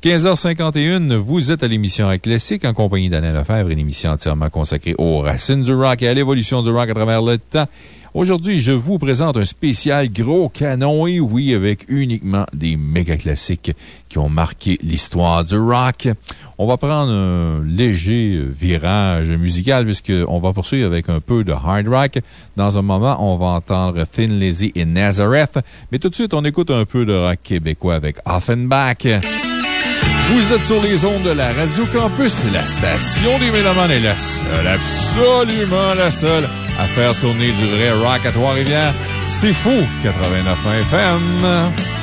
15h51, vous êtes à l'émission Classique en compagnie d'Alain Lefebvre, une émission entièrement consacrée aux racines du rock et à l'évolution du rock à travers le temps. Aujourd'hui, je vous présente un spécial gros canon, et oui, avec uniquement des méga classiques qui ont marqué l'histoire du rock. On va prendre un léger virage musical puisqu'on va poursuivre avec un peu de hard rock. Dans un moment, on va entendre Thin Lizzy et Nazareth. Mais tout de suite, on écoute un peu de rock québécois avec Offenbach. Vous êtes sur les ondes de la Radio Campus, la station des Mélomanes est la seule, absolument la seule à faire tourner du vrai rock à Trois-Rivières. C'est fou, 89 FM.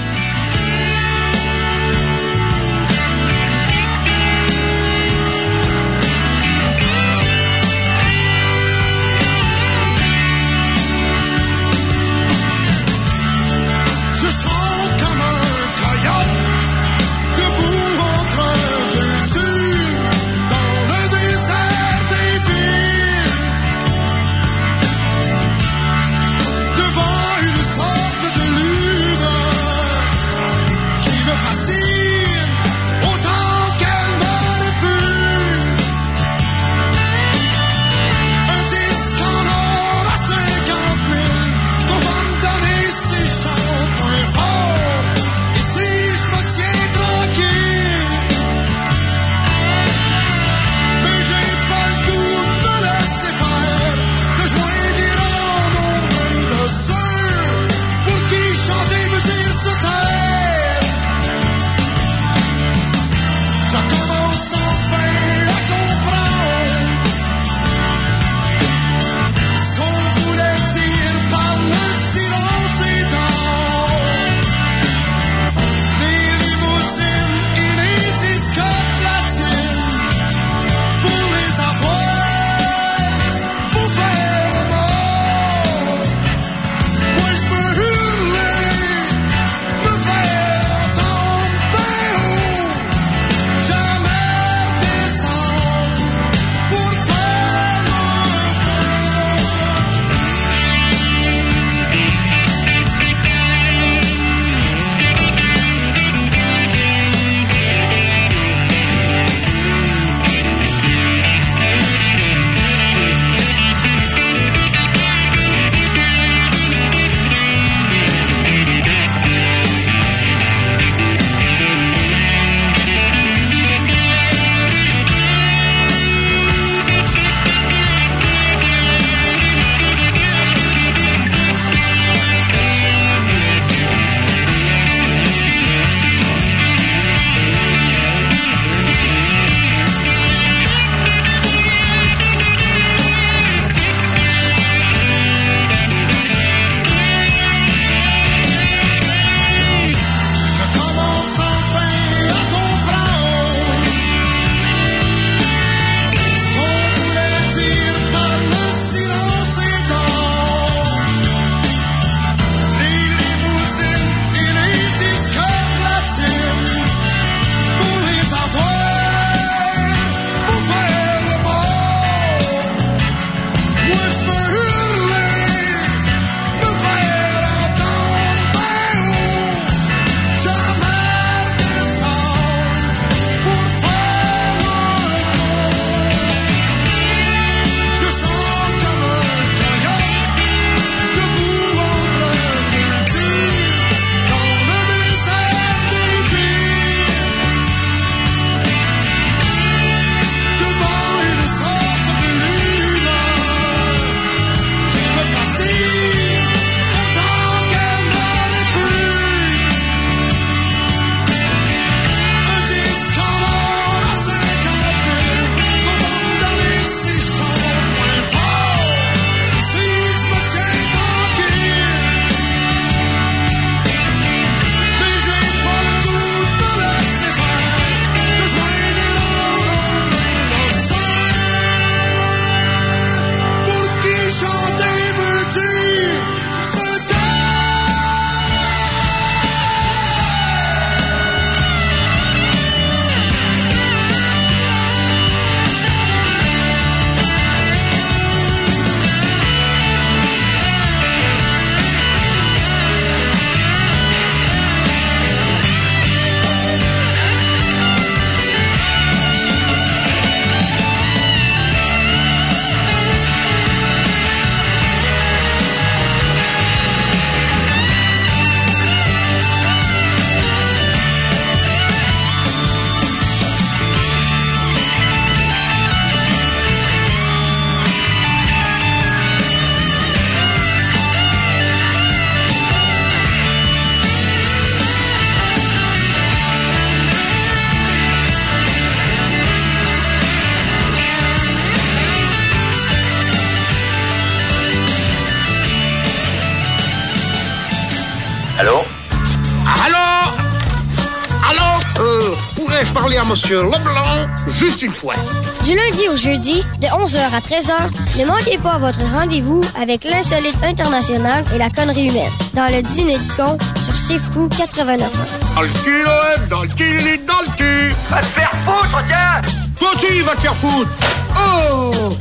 13h, ne manquez pas votre rendez-vous avec l'insolite international et la connerie humaine dans le dîner de con sur Fou 89. Dans le cul, l'OM, dans le cul, il est dans le cul! Va te faire foutre, tiens! Toi aussi, va te faire foutre! Oh!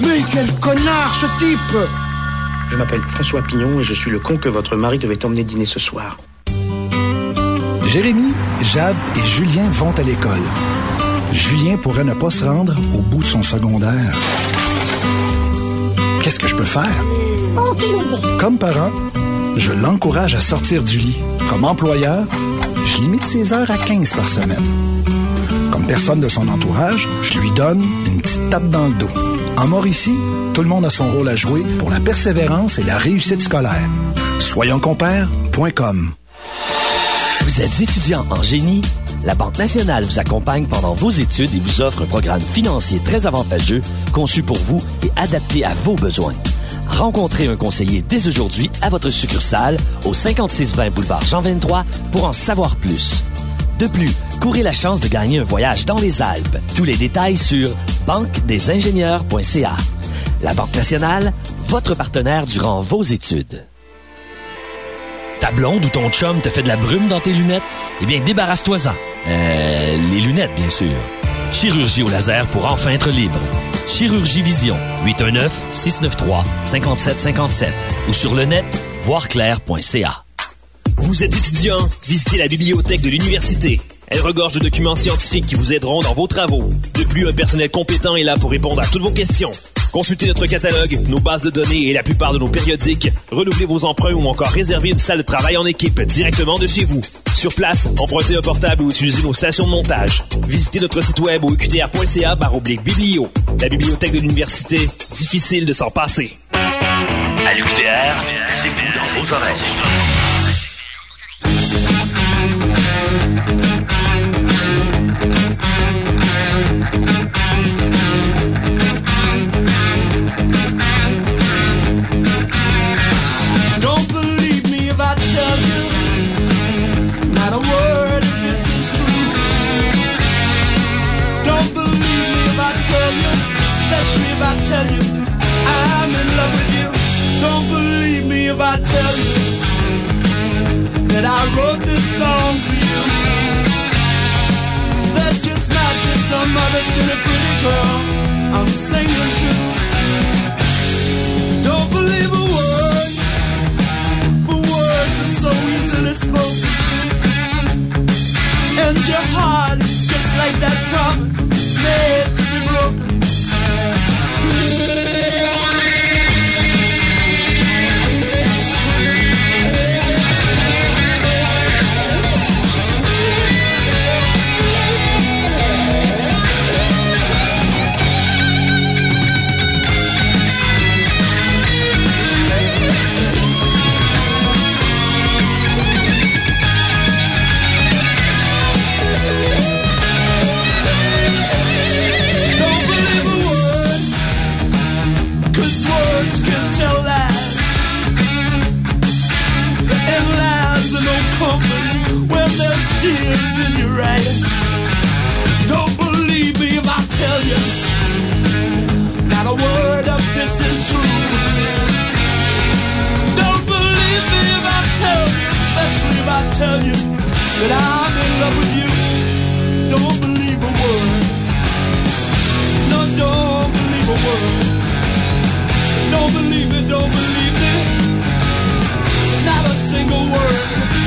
Mais quel connard, ce type! Je m'appelle François Pignon et je suis le con que votre mari devait emmener dîner ce soir. Jérémy, Jade et Julien vont à l'école. Julien pourrait ne pas se rendre au bout de son secondaire. Qu'est-ce que je peux faire? Comme parent, je l'encourage à sortir du lit. Comme employeur, je limite ses heures à 15 par semaine. Comme personne de son entourage, je lui donne une petite tape dans le dos. En Mauricie, tout le monde a son rôle à jouer pour la persévérance et la réussite scolaire. Soyonscompères.com Vous êtes étudiant en génie? La Banque nationale vous accompagne pendant vos études et vous offre un programme financier très avantageux conçu pour vous et adapté à vos besoins. Rencontrez un conseiller dès aujourd'hui à votre succursale au 5620 boulevard Jean 23 pour en savoir plus. De plus, courez la chance de gagner un voyage dans les Alpes. Tous les détails sur banquedesingénieurs.ca. La Banque nationale, votre partenaire durant vos études. Ta blonde ou ton chum te fait de la brume dans tes lunettes? Eh bien, débarrasse-toi-en. Euh, les lunettes, bien sûr. Chirurgie au laser pour enfin être libre. Chirurgie Vision, 819-693-5757 ou sur le net, voirclair.ca. Vous êtes étudiant? Visitez la bibliothèque de l'université. Elle regorge de documents scientifiques qui vous aideront dans vos travaux. De plus, un personnel compétent est là pour répondre à toutes vos questions. Consultez notre catalogue, nos bases de données et la plupart de nos périodiques. Renouvelez vos emprunts ou encore réservez une salle de travail en équipe directement de chez vous. Sur place, empruntez un portable ou utilisez nos stations de montage. Visitez notre site web au oblique biblio. La bibliothèque de l'université, difficile de s'en passer. À l'UQTR, c'est dans vos oreilles. I tell you I'm in love with you. Don't believe me if I tell you that I wrote this song for you. Just some other pretty girl I'm singing to. Don't believe a word for words are so. And your heart is just like that promise made to be broken. In your eyes. Don't believe me if I tell you, not a word of this is true. Don't believe me if I tell you, especially if I tell you that I'm in love with you. Don't believe a word. No, don't believe a word. Don't believe it, don't believe it. Not a single word.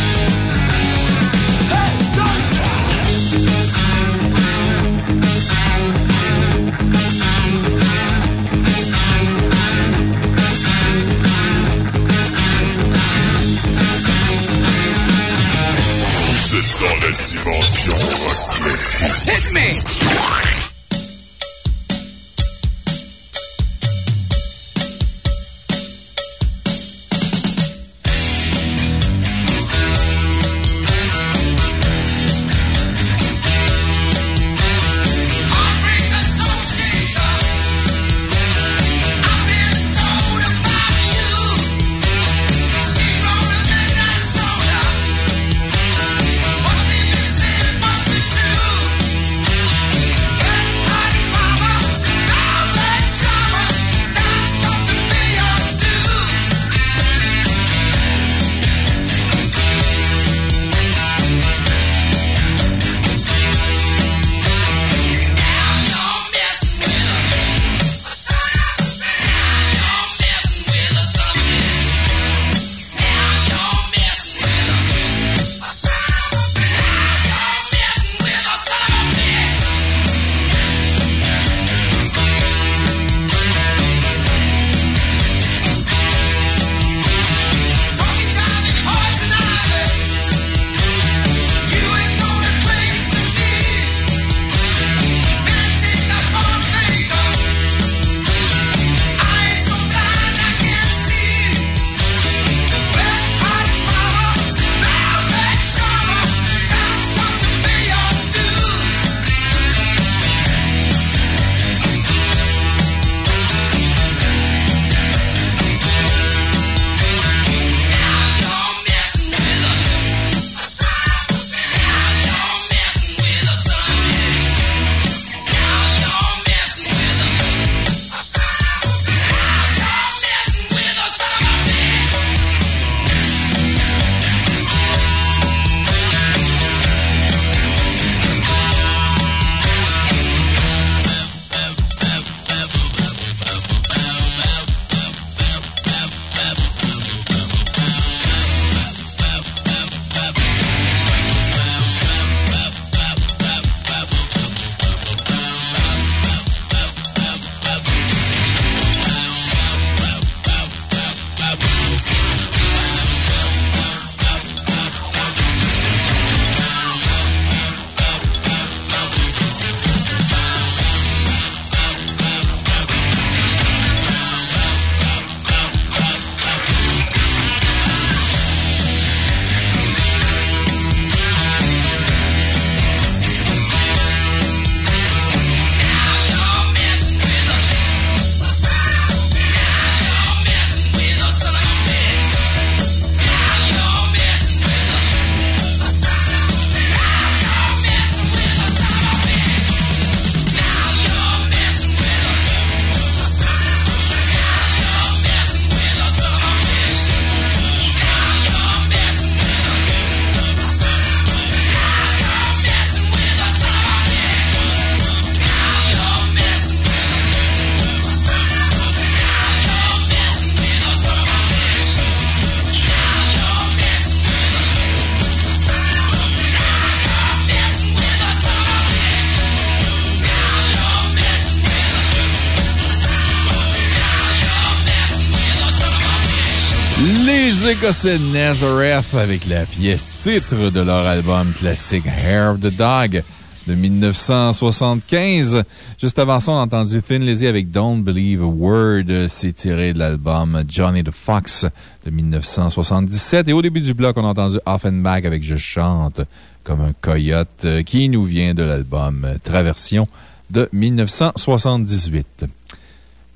Écossais Nazareth avec la pièce titre de leur album classique Hair of the Dog de 1975. Juste avant ça, on a entendu Thin Lizzy avec Don't Believe a Word. C'est tiré de l'album Johnny the Fox de 1977. Et au début du bloc, on a entendu Offenbach avec Je chante comme un coyote qui nous vient de l'album Traversion de 1978.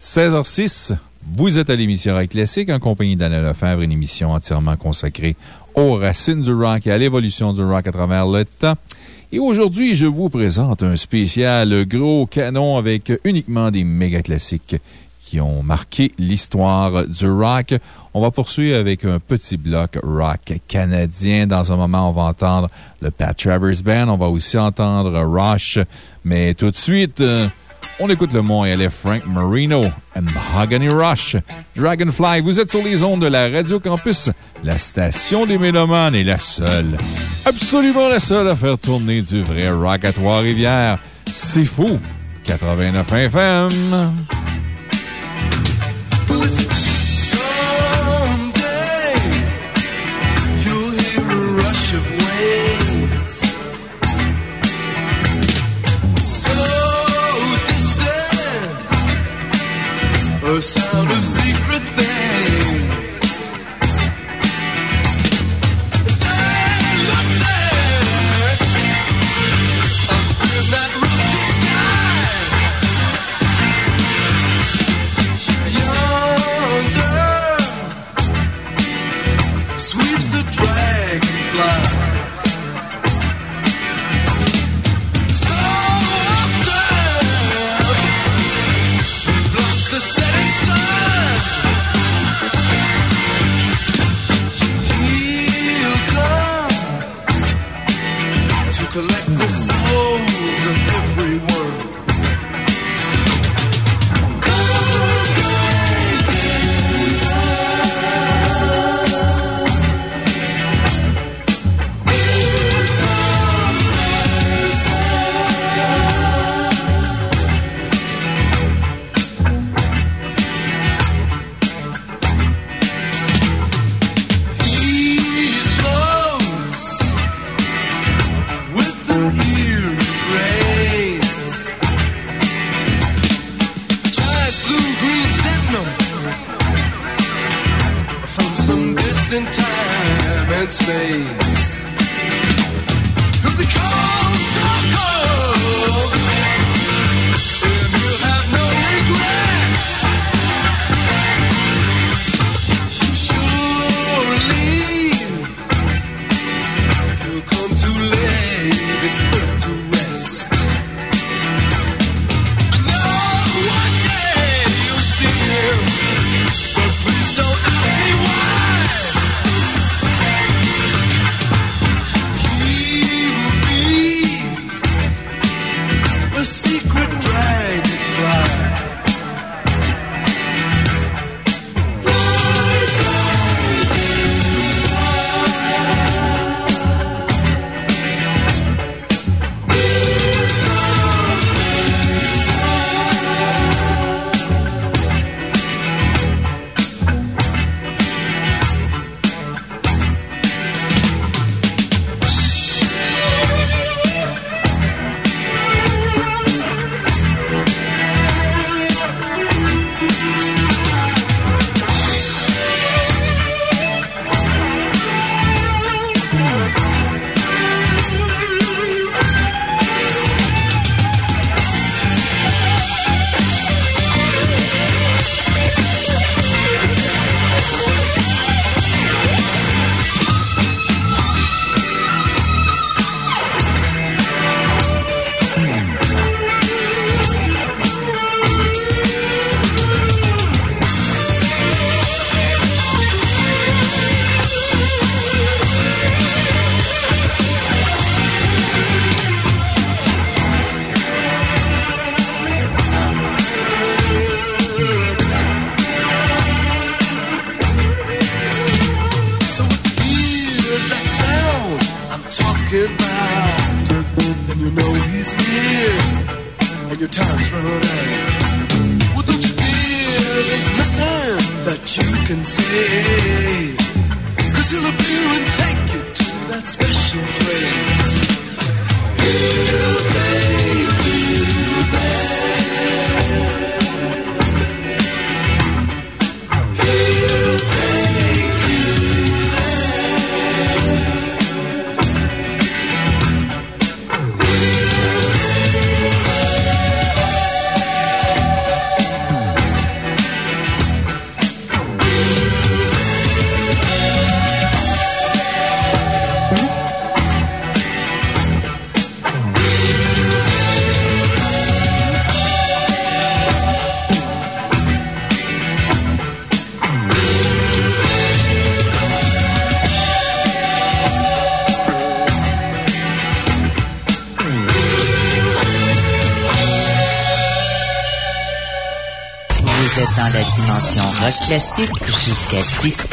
16h06. Vous êtes à l'émission Rock Classique en compagnie d'Anna Lefebvre, une émission entièrement consacrée aux racines du rock et à l'évolution du rock à travers le temps. Et aujourd'hui, je vous présente un spécial gros canon avec uniquement des méga classiques qui ont marqué l'histoire du rock. On va poursuivre avec un petit bloc rock canadien. Dans un moment, on va entendre le Pat Travers Band. On va aussi entendre Rush. Mais tout de suite, euh, on écoute le Montréalais Frank Marino and Mahogany Rush. Dragonfly, vous êtes sur les ondes de la Radio Campus. La station des Mélomanes est la seule, absolument la seule à faire tourner du vrai rock à Trois-Rivières. C'est fou! 89 FM. A sound say.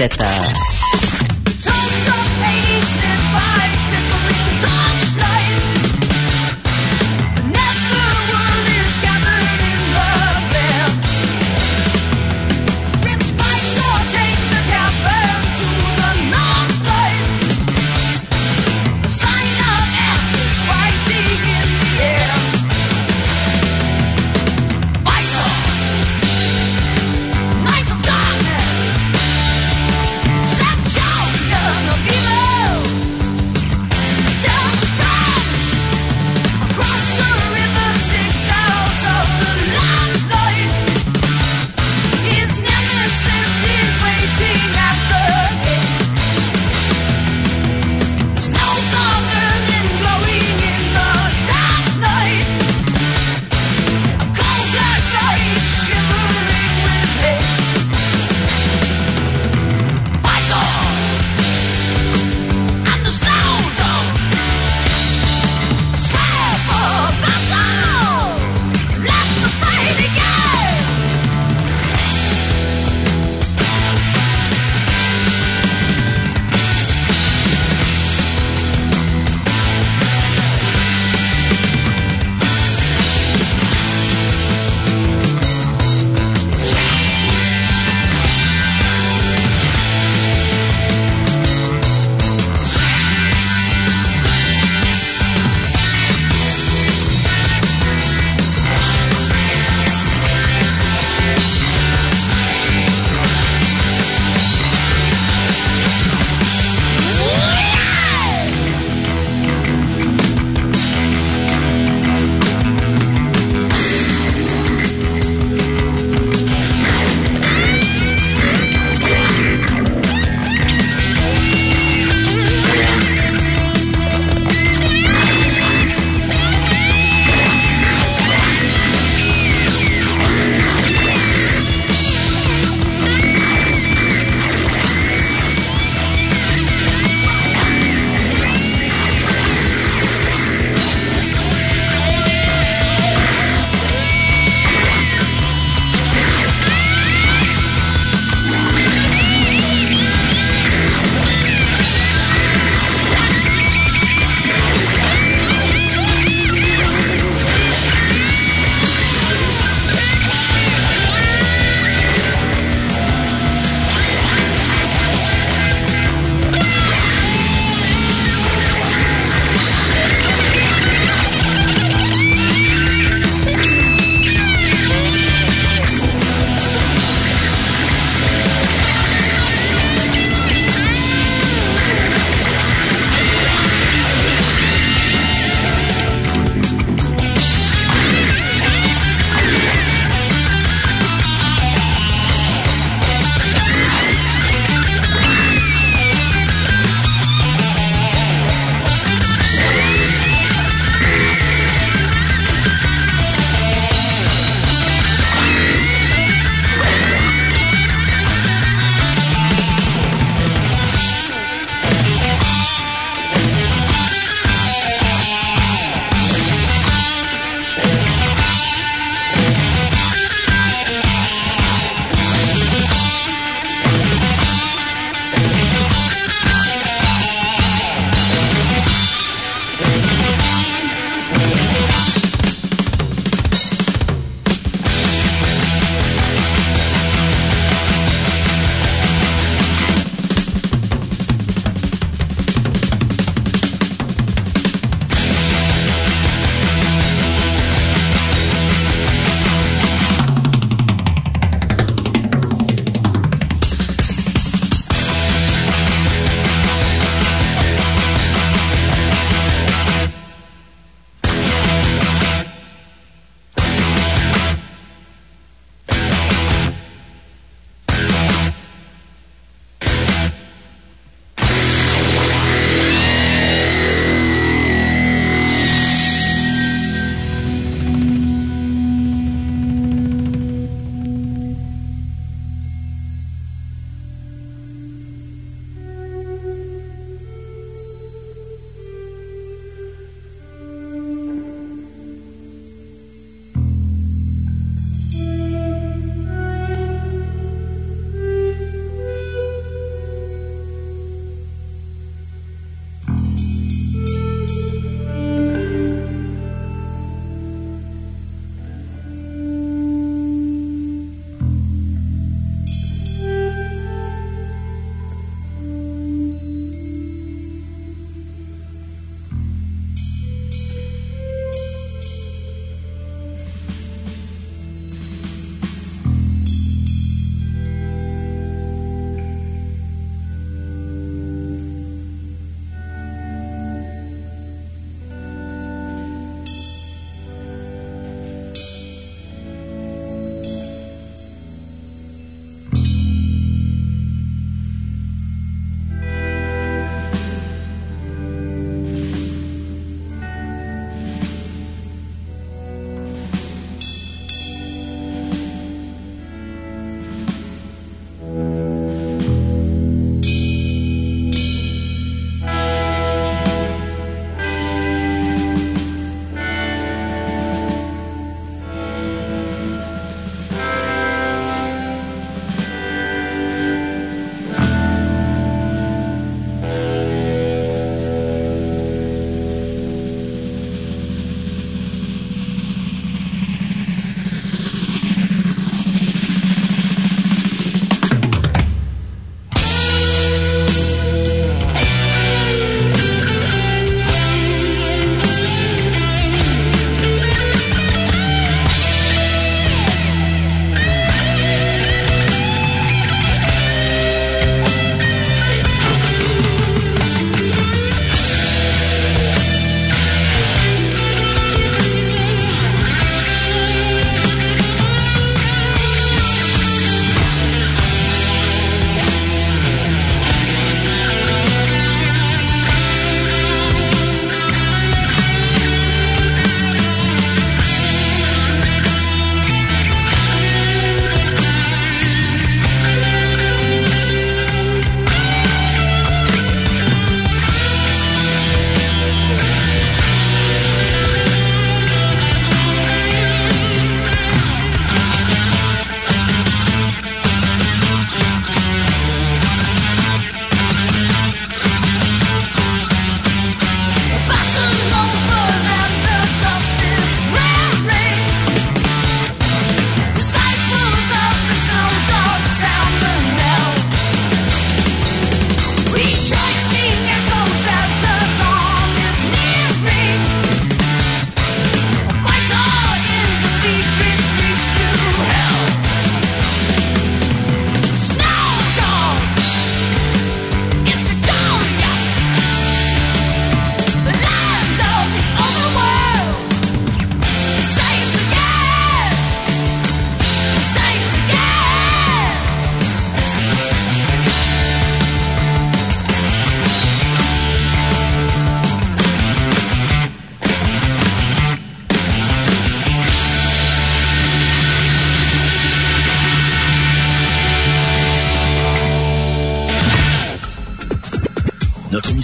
17h.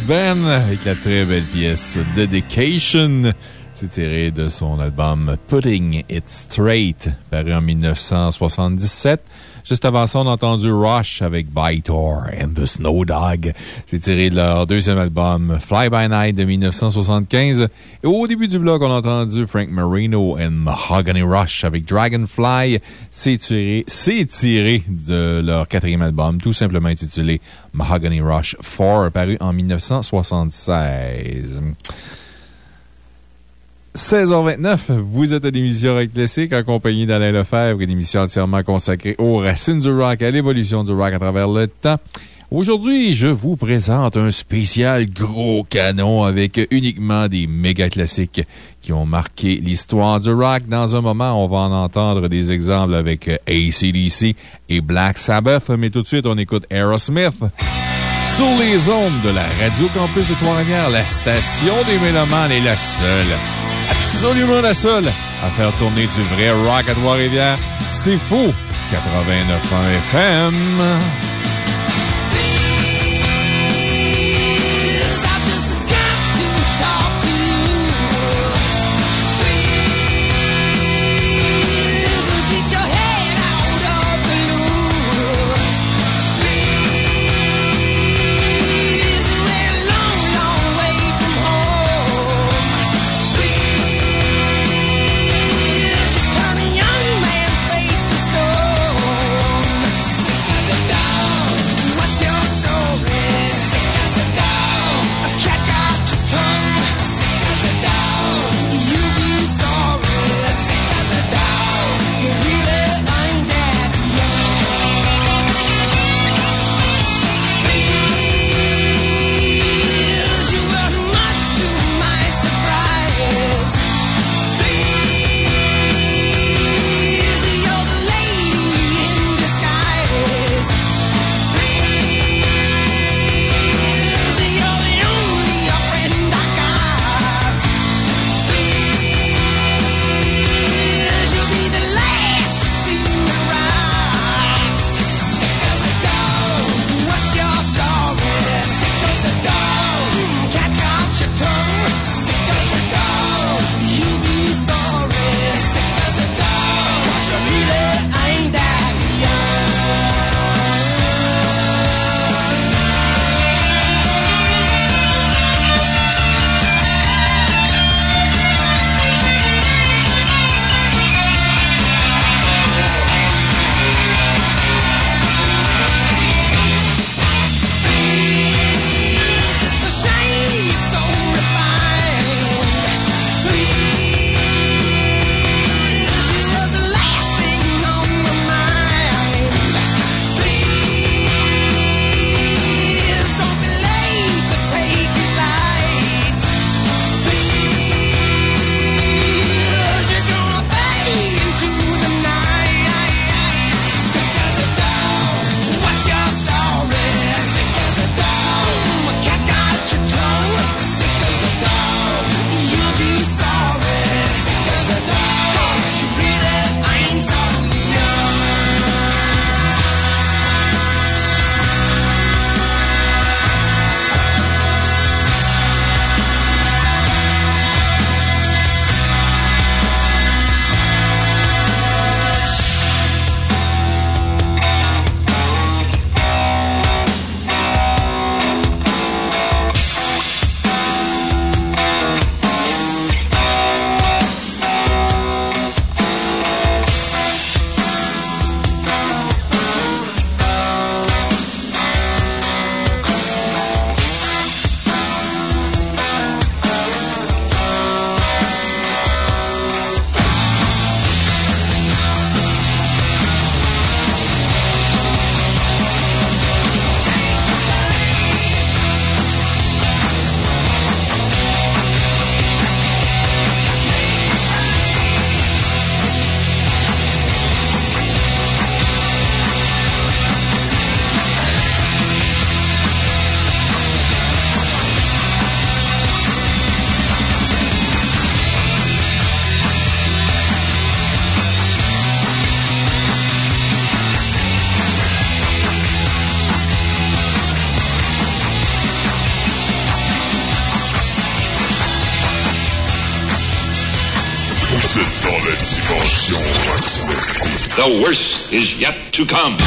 Band avec la très belle pièce Dedication. C'est tiré de son album Putting It Straight, paru en 1977. Juste avant ça, on a entendu Rush avec Bytor and the Snow Dog. C'est tiré de leur deuxième album Fly By Night de 1975. Et au début du bloc, on a entendu Frank Marino and Mahogany Rush avec Dragonfly. C'est tiré, tiré de leur quatrième album, tout simplement intitulé Mahogany Rush 4, paru en 1976. 16h29, vous êtes à l'émission Rock Classique en compagnie d'Alain Lefebvre, une émission entièrement consacrée aux racines du rock, à l'évolution du rock à travers le temps. Aujourd'hui, je vous présente un spécial gros canon avec uniquement des méga classiques qui ont marqué l'histoire du rock. Dans un moment, on va en entendre des exemples avec ACDC et Black Sabbath, mais tout de suite, on écoute Aerosmith. Sur les ondes de la Radio Campus de Trois-Rivières, la station des Mélomanes est la seule, absolument la seule, à faire tourner du vrai rock à Trois-Rivières. C'est faux! 89.1 FM. To come.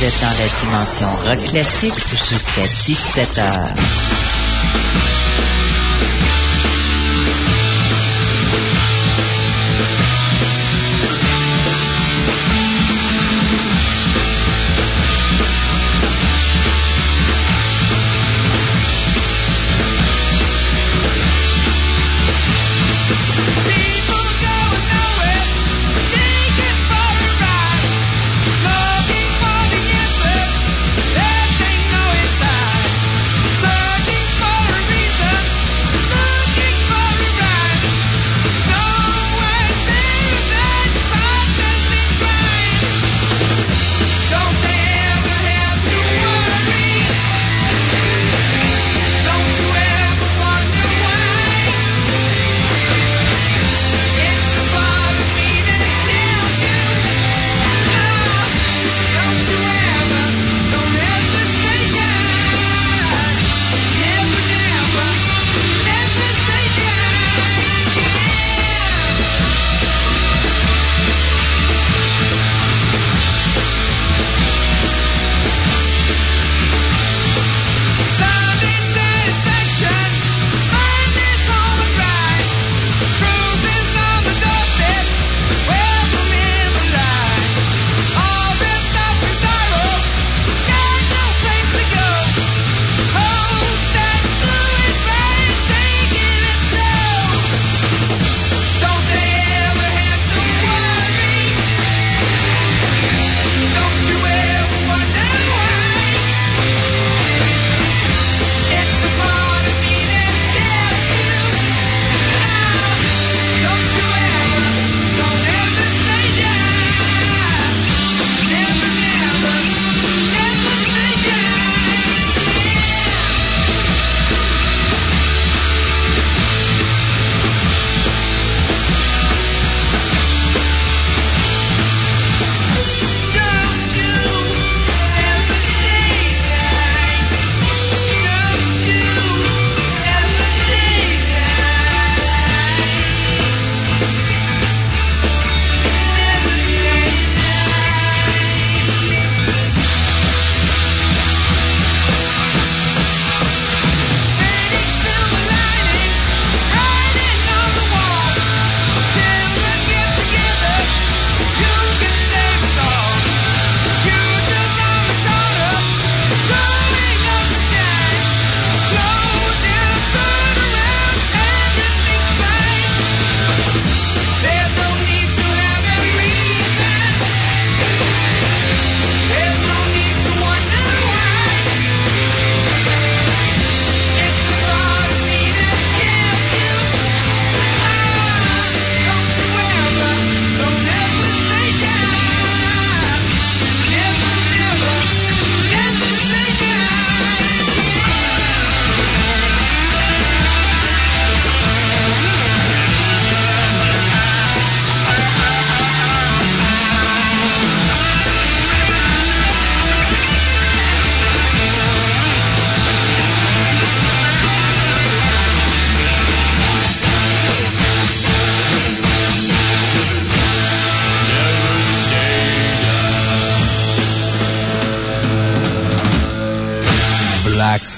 Vous dans la dimension rock classique jusqu'à 17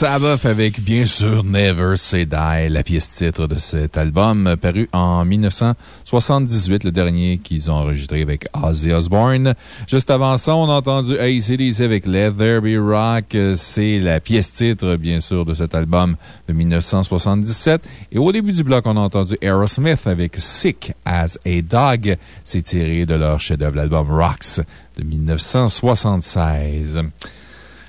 Sabbath avec bien sûr Never Say Die, la pièce titre de cet album paru en 1978, le dernier qu'ils ont enregistré avec Ozzy Osbourne. Juste avant ça, on a entendu ACDC avec Let There Be Rock. C'est la pièce titre, bien sûr, de cet album de 1977. Et au début du bloc, on a entendu Aerosmith avec Sick as a Dog. C'est tiré de leur chef-d'œuvre, l'album Rocks de 1976.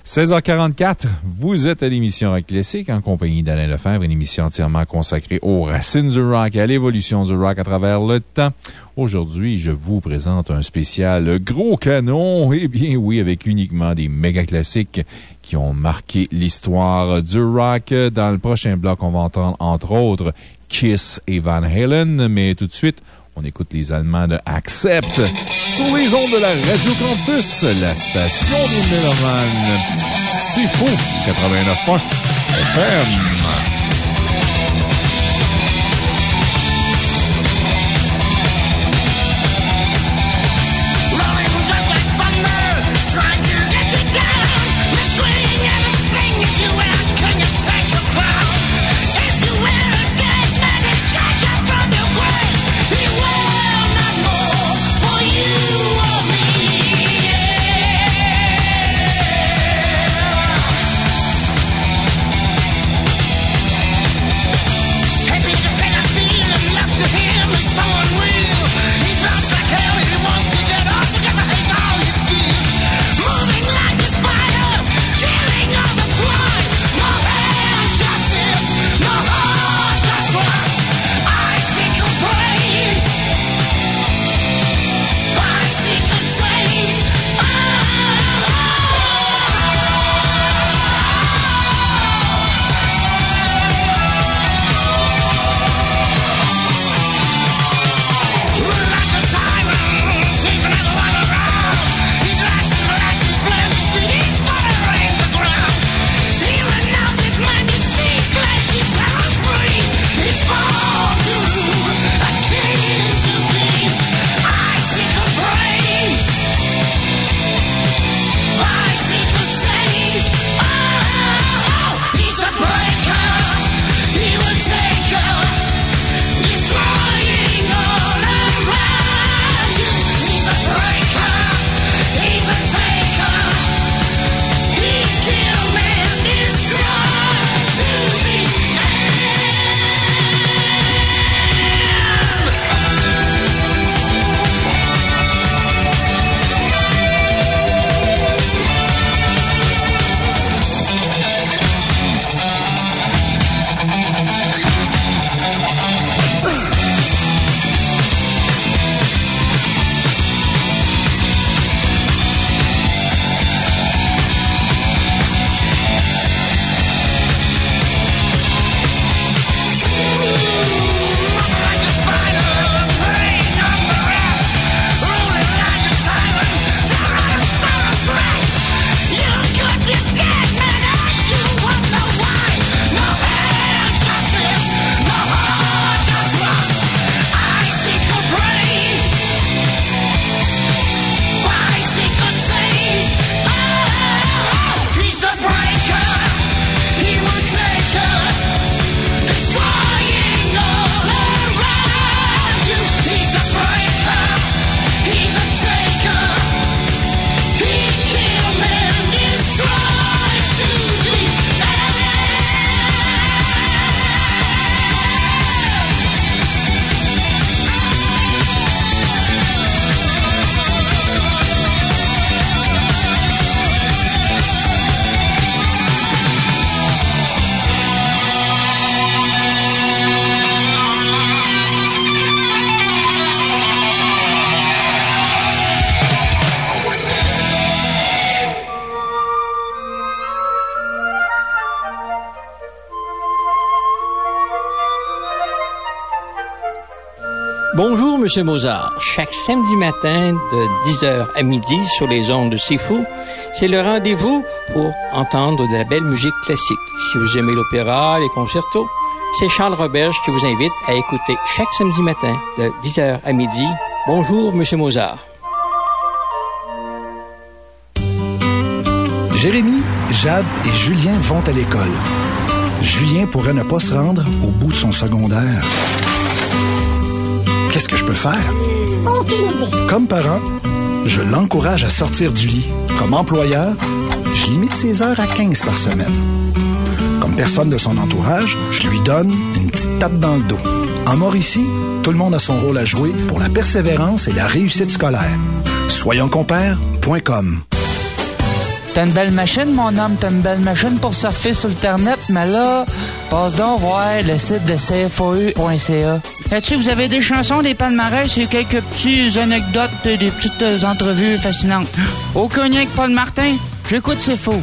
16h44, vous êtes à l'émission Rock Classique en compagnie d'Alain Lefebvre, une émission entièrement consacrée aux racines du rock et à l'évolution du rock à travers le temps. Aujourd'hui, je vous présente un spécial gros canon, et bien oui, avec uniquement des méga classiques qui ont marqué l'histoire du rock. Dans le prochain bloc, on va entendre entre autres Kiss et Van Halen, mais tout de suite, on écoute les Allemands de Accept sur les ondes de la Radio Campus, la station des Mélomanes. C'est fou! 89.1 FM. Bonjour, Monsieur Mozart. Chaque samedi matin de 10h à midi sur les ondes de C'est Fou, c'est le rendez-vous pour entendre de la belle musique classique. Si vous aimez l'opéra, les concertos, c'est Charles Roberge qui vous invite à écouter chaque samedi matin de 10h à midi. Bonjour, Monsieur Mozart. Jérémy, Jade et Julien vont à l'école. Julien pourrait ne pas se rendre au bout de son secondaire. Qu'est-ce que je peux faire? Comme parent, je l'encourage à sortir du lit. Comme employeur, je limite ses heures à 15 par semaine. Comme personne de son entourage, je lui donne une petite tape dans le dos. En Mauricie, tout le monde a son rôle à jouer pour la persévérance et la réussite scolaire. Soyonscompères.com T'as une belle machine, mon homme, t'as une belle machine pour surfer sur Internet, mais là, passe donc voir le site de CFAE.ca. Là-dessus, vous avez des chansons, des palmarès et quelques petites anecdotes des petites euh, entrevues fascinantes. Aucun lien avec Paul Martin, j'écoute, c'est faux.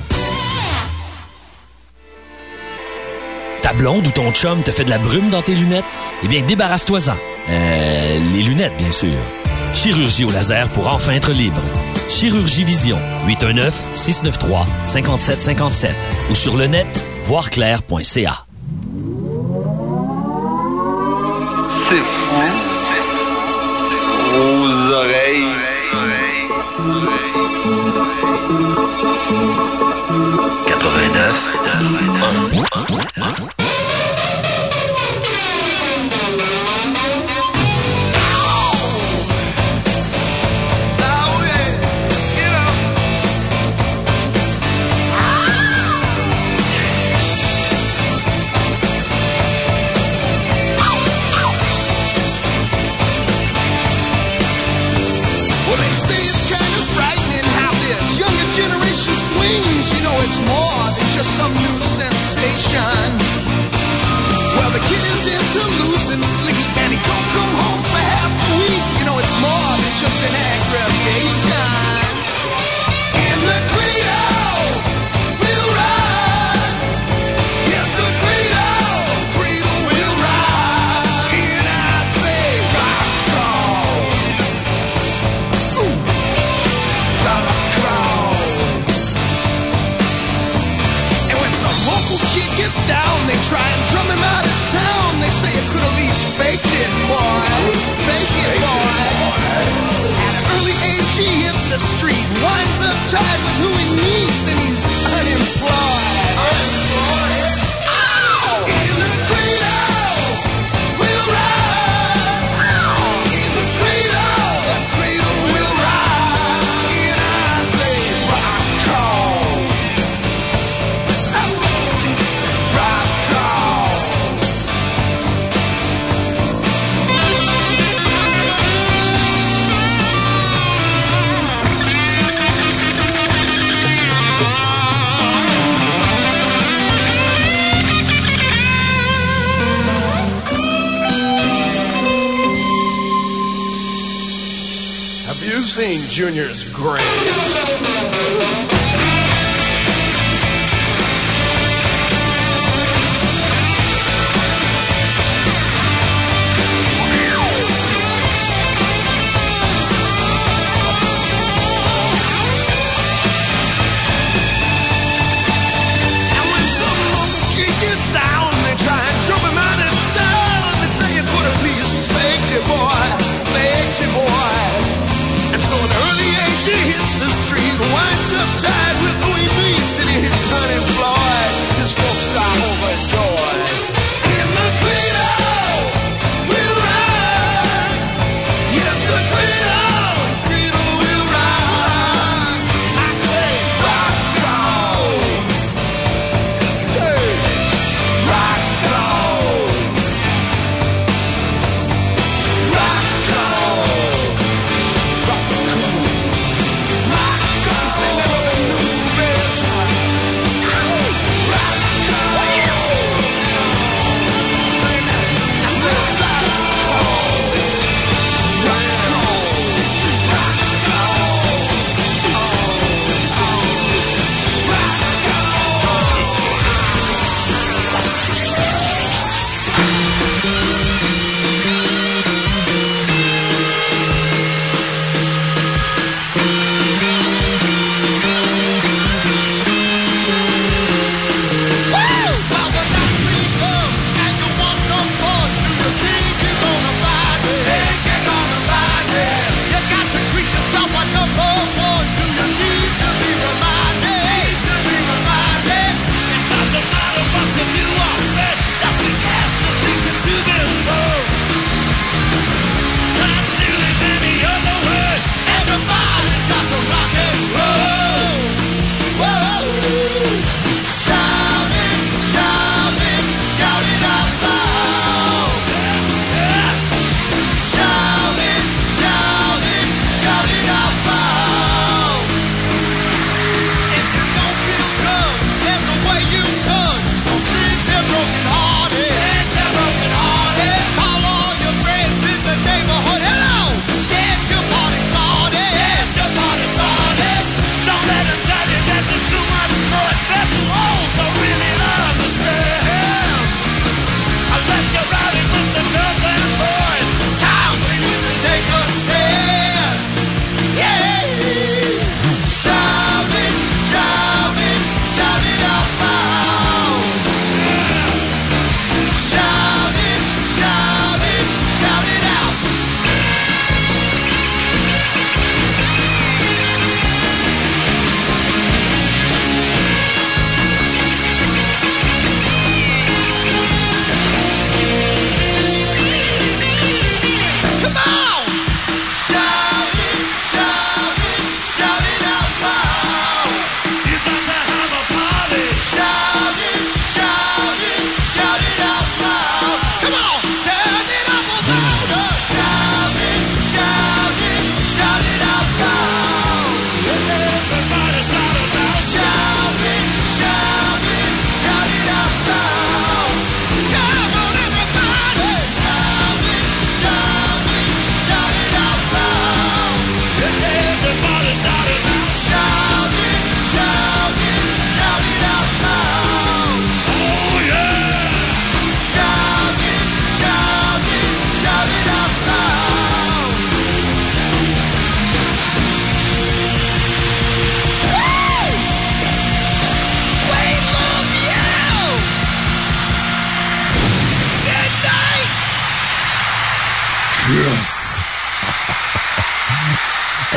Ta blonde ou ton chum te fait de la brume dans tes lunettes? Eh bien, débarrasse-toi-en. Euh, les lunettes, bien sûr. Chirurgie au laser pour enfin être libre. Chirurgie Vision, 819-693-5757 ou sur le net, voirclair.ca. C'est fou. Aux oreilles. oreilles. 89. ocean Jr.'s grades.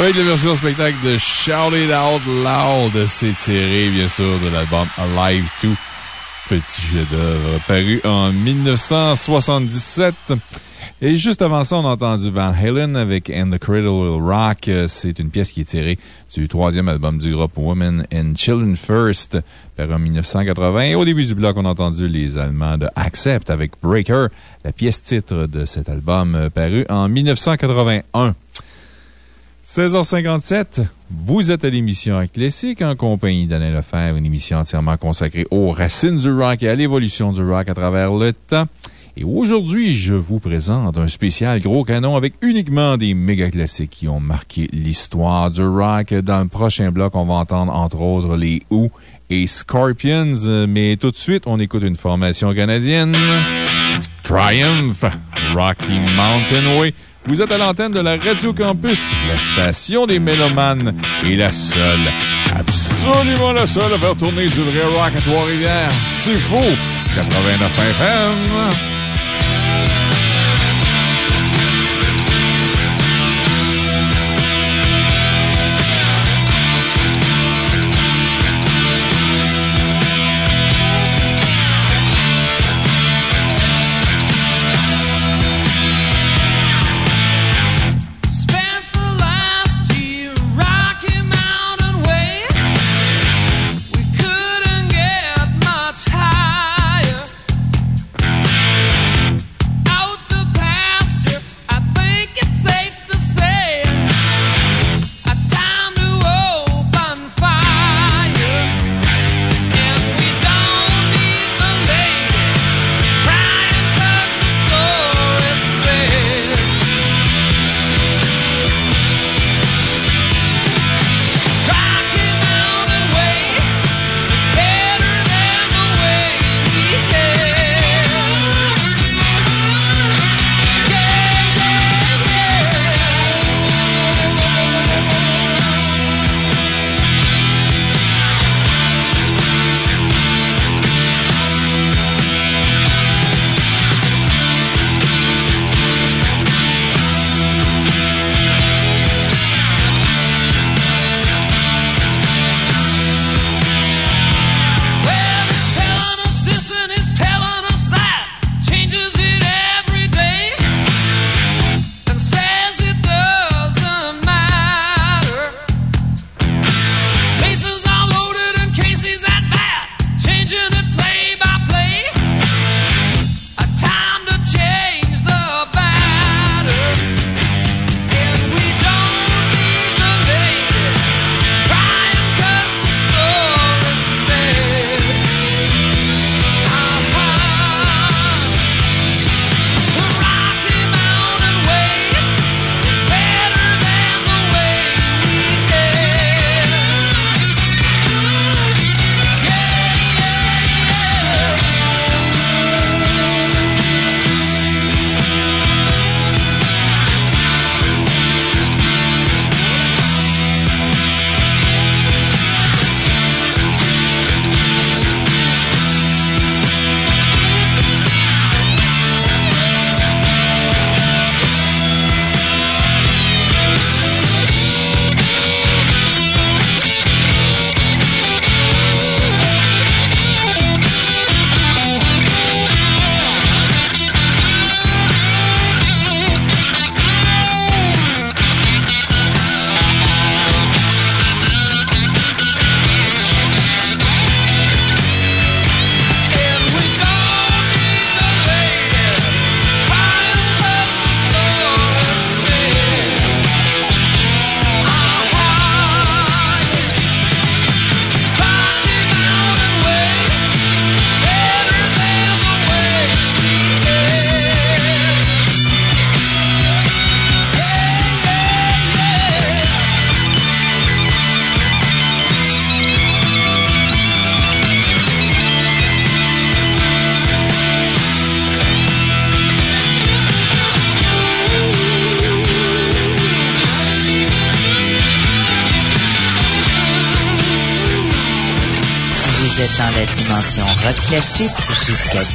Avec la version spectacle de Shout It Out Loud, c'est tiré, bien sûr, de l'album Alive 2. Petit chef-d'œuvre paru en 1977. Et juste avant ça, on a entendu Van Halen avec And the Cradle Will Rock. C'est une pièce qui est tirée du troisième album du groupe Women and Children First, paru en 1980. Et au début du bloc, on a entendu les Allemands de Accept avec Breaker, la pièce titre de cet album paru en 1981. 16h57, vous êtes à l'émission Classique en compagnie d'Alain Lefebvre, une émission entièrement consacrée aux racines du rock et à l'évolution du rock à travers le temps. Et aujourd'hui, je vous présente un spécial gros canon avec uniquement des méga classiques qui ont marqué l'histoire du rock. Dans le prochain bloc, on va entendre entre autres les Who et Scorpions. Mais tout de suite, on écoute une formation canadienne. Triumph, Rocky Mountain Way. Vous êtes à l'antenne de la Radio Campus, la station des mélomanes et la seule, absolument la seule à faire tourner du vrai rock à Trois-Rivières. C'est faux! 89 FM.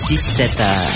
17h.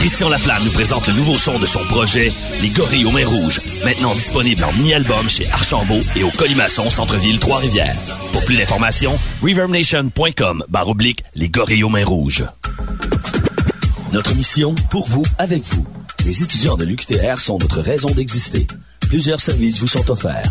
Christian Laflamme nous présente le nouveau son de son projet, Les Gorilles aux Mains Rouges, maintenant disponible en mini-album chez Archambault et au Colimaçon Centre-Ville Trois-Rivières. Pour plus d'informations, reverbnation.com barre oblique Les Gorilles aux Mains Rouges. Notre mission, pour vous, avec vous. Les étudiants de l'UQTR sont notre raison d'exister. Plusieurs services vous sont offerts.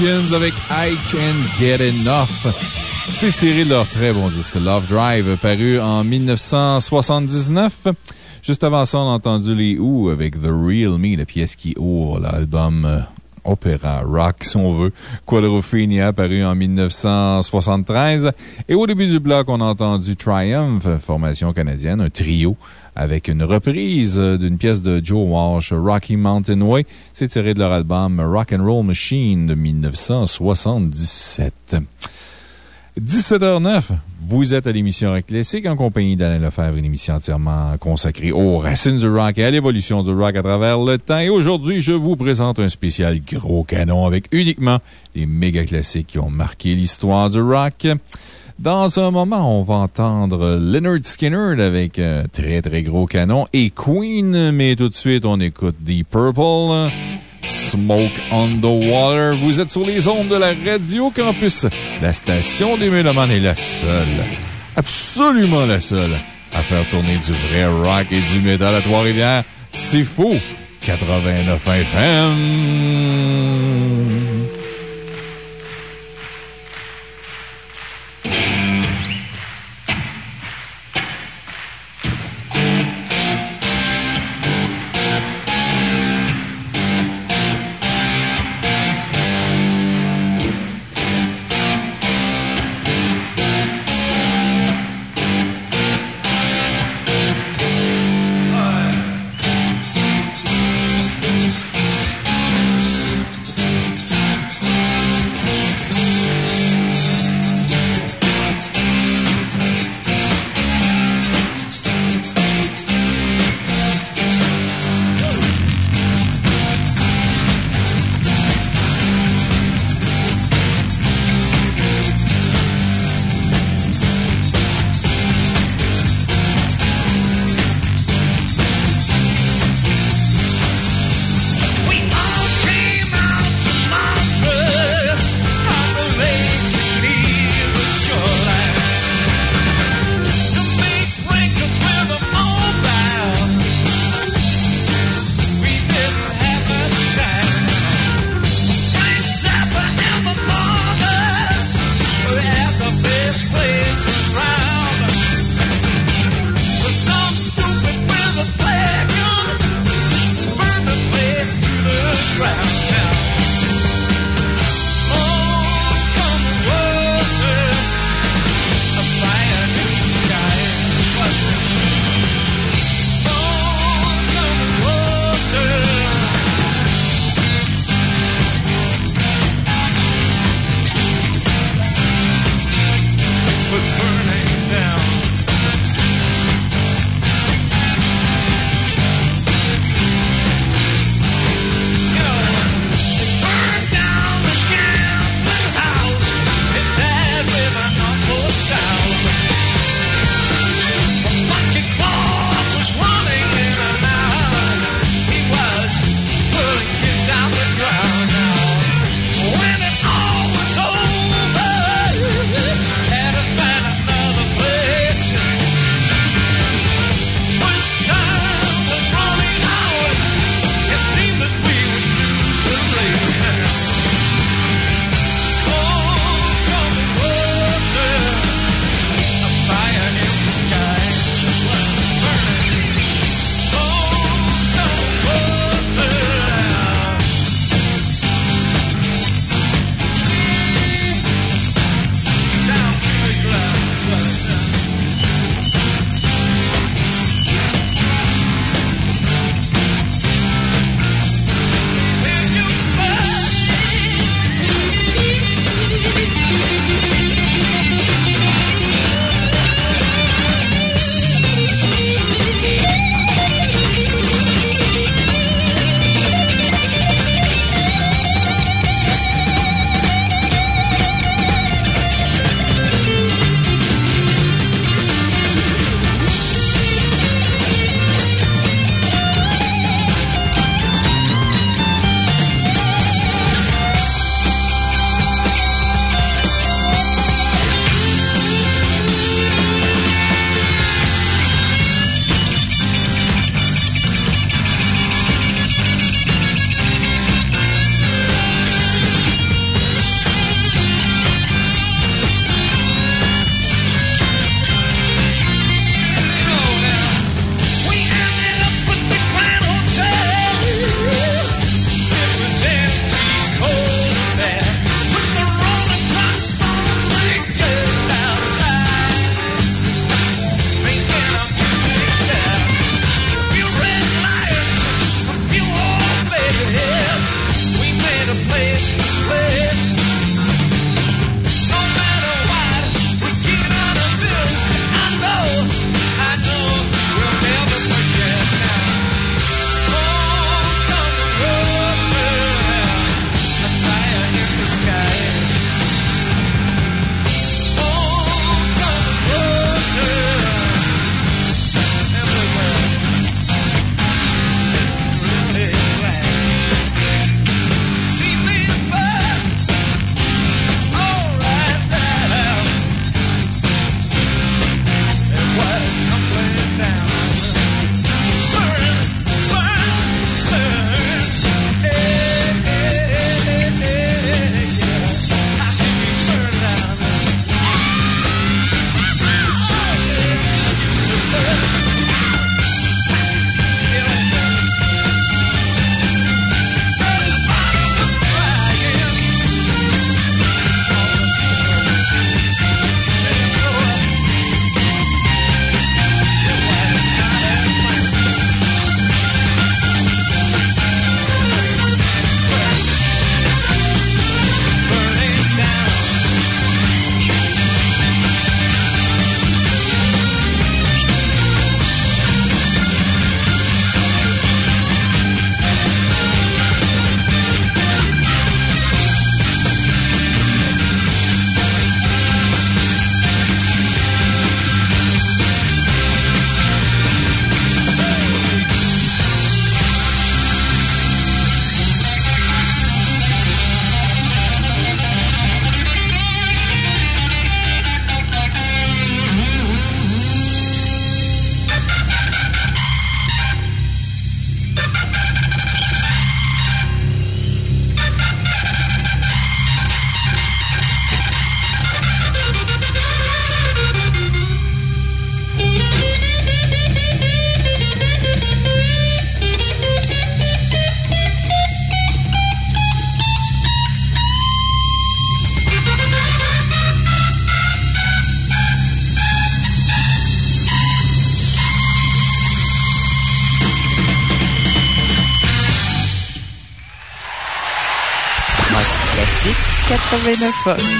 Avec I Can Get Enough. C'est tiré de leur très bon disque Love Drive, paru en 1979. Juste avant ça, on a entendu les Who avec The Real Me, la pièce qui ouvre l'album euh, opéra rock, si on veut. Quadrophenia, paru en 1973. Et au début du bloc, on a entendu Triumph, formation canadienne, un trio avec une reprise d'une pièce de Joe Walsh, Rocky Mountain Way. C'est tiré de leur album Rock and Roll Machine de 1977. 17h09. Vous êtes à l'émission Rock Classique en compagnie d'Alain Lefebvre, une émission entièrement consacrée aux racines du rock et à l'évolution du rock à travers le temps. Et aujourd'hui, je vous présente un spécial gros canon avec uniquement les méga classiques qui ont marqué l'histoire du rock. Dans un moment, on va entendre Leonard Skinner avec un très très gros canon et Queen, mais tout de suite, on écoute Deep Purple. Smoke on the Water. Vous êtes sur les ondes de la Radio Campus. La station des Mélomanes est la seule, absolument la seule, à faire tourner du vrai rock et du métal à Trois-Rivières. C'est faux! 89 FM. Classique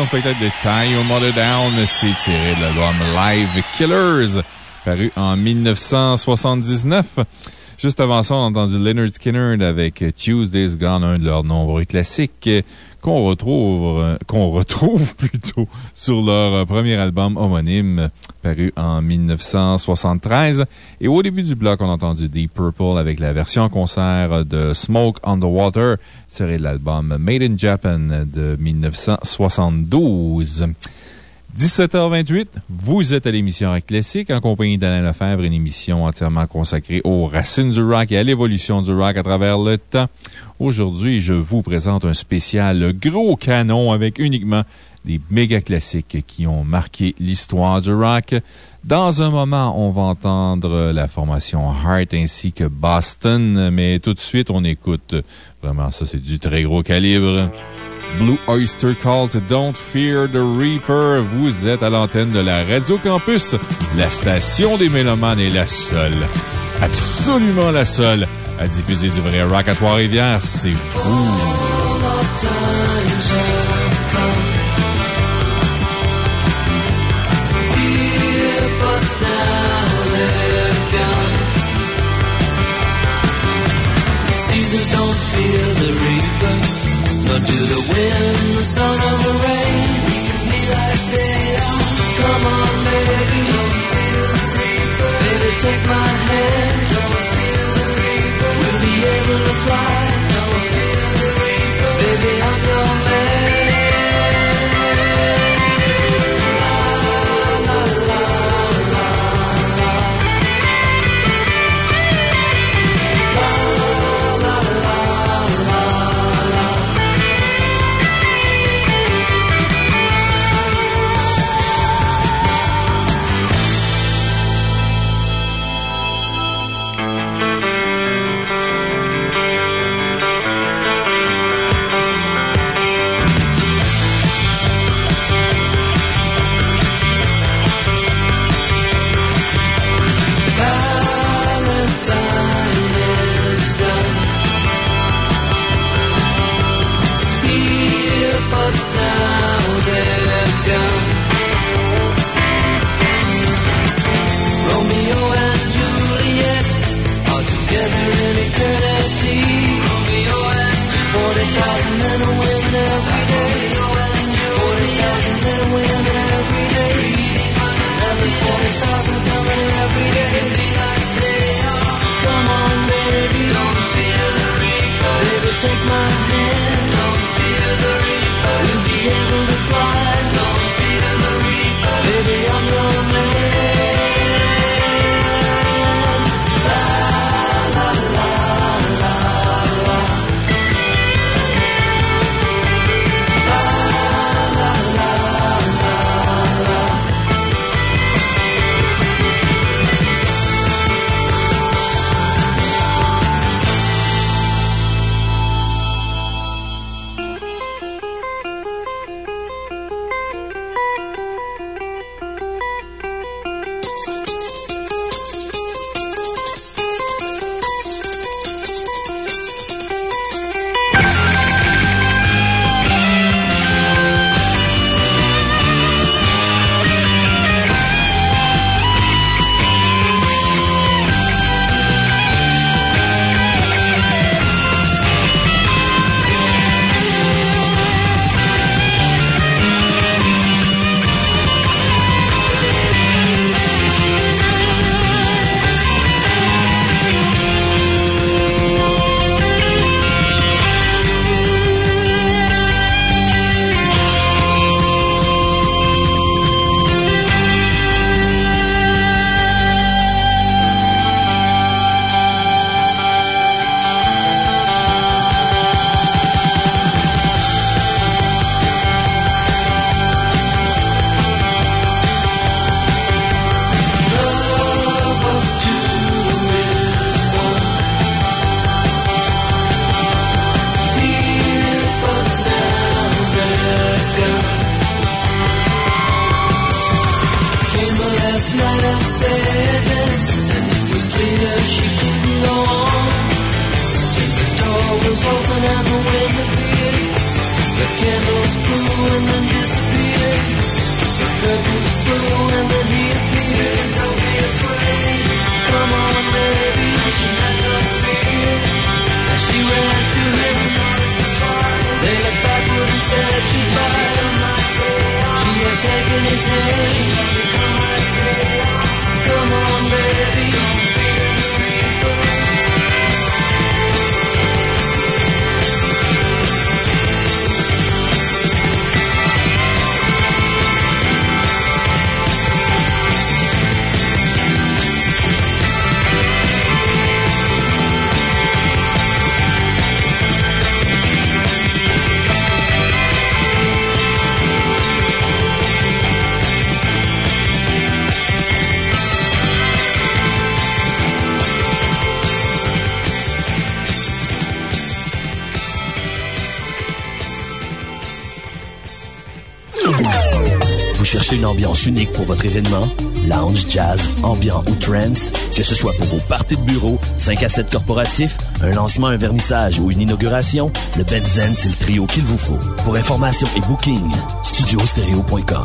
spectacle de Tie Your Mother Down. C'est tiré de l'album Live Killers, paru en 1979. Juste avant ça, on a entendu Leonard Skinner avec Tuesday's Gone, un de leurs nombreux classiques qu'on retrouve, euh, retrouve plutôt sur leur euh, premier album homonyme paru en 1973. Et au début du bloc, on a entendu Deep Purple avec la version concert de Smoke on the Water, tiré de l'album Made in Japan de 1972. 17h28, vous êtes à l'émission Rock Classique en compagnie d'Alain Lefebvre, une émission entièrement consacrée aux racines du rock et à l'évolution du rock à travers le temps. Aujourd'hui, je vous présente un spécial gros canon avec uniquement des méga classiques qui ont marqué l'histoire du rock. Dans un moment, on va entendre la formation Heart ainsi que Boston, mais tout de suite, on écoute. Vraiment, ça, c'est du très gros calibre. Blue Oyster Cult, Don't Fear the Reaper. Vous êtes à l'antenne de la Radio Campus. La station des Mélomanes est la seule, absolument la seule, à diffuser du vrai rock à Trois-Rivières. C'est fou! Take my hand, don't fear the reaper. We'll be able to fly, be able to fly, votre événement? Lounge, jazz, ambiant ou trance? Que ce soit pour vos parties de bureau, 5 à 7 corporatifs, un lancement, un vernissage ou une inauguration, le Benzen, c'est le trio qu'il vous faut. Pour information et booking, studiostereo.com.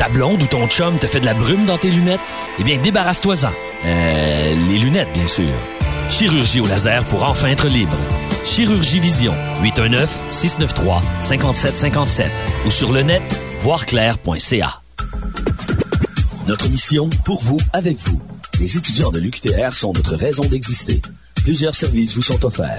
Ta blonde ou ton chum te fait de la brume dans tes lunettes? Eh bien, débarrasse-toi-en. Euh, les lunettes, bien sûr. Chirurgie au laser pour enfin être libre. Chirurgie Vision, 819-693-5757 ou sur le net, voirclair.ca. Notre mission, pour vous, avec vous. Les étudiants de l'UQTR sont notre raison d'exister. Plusieurs services vous sont offerts.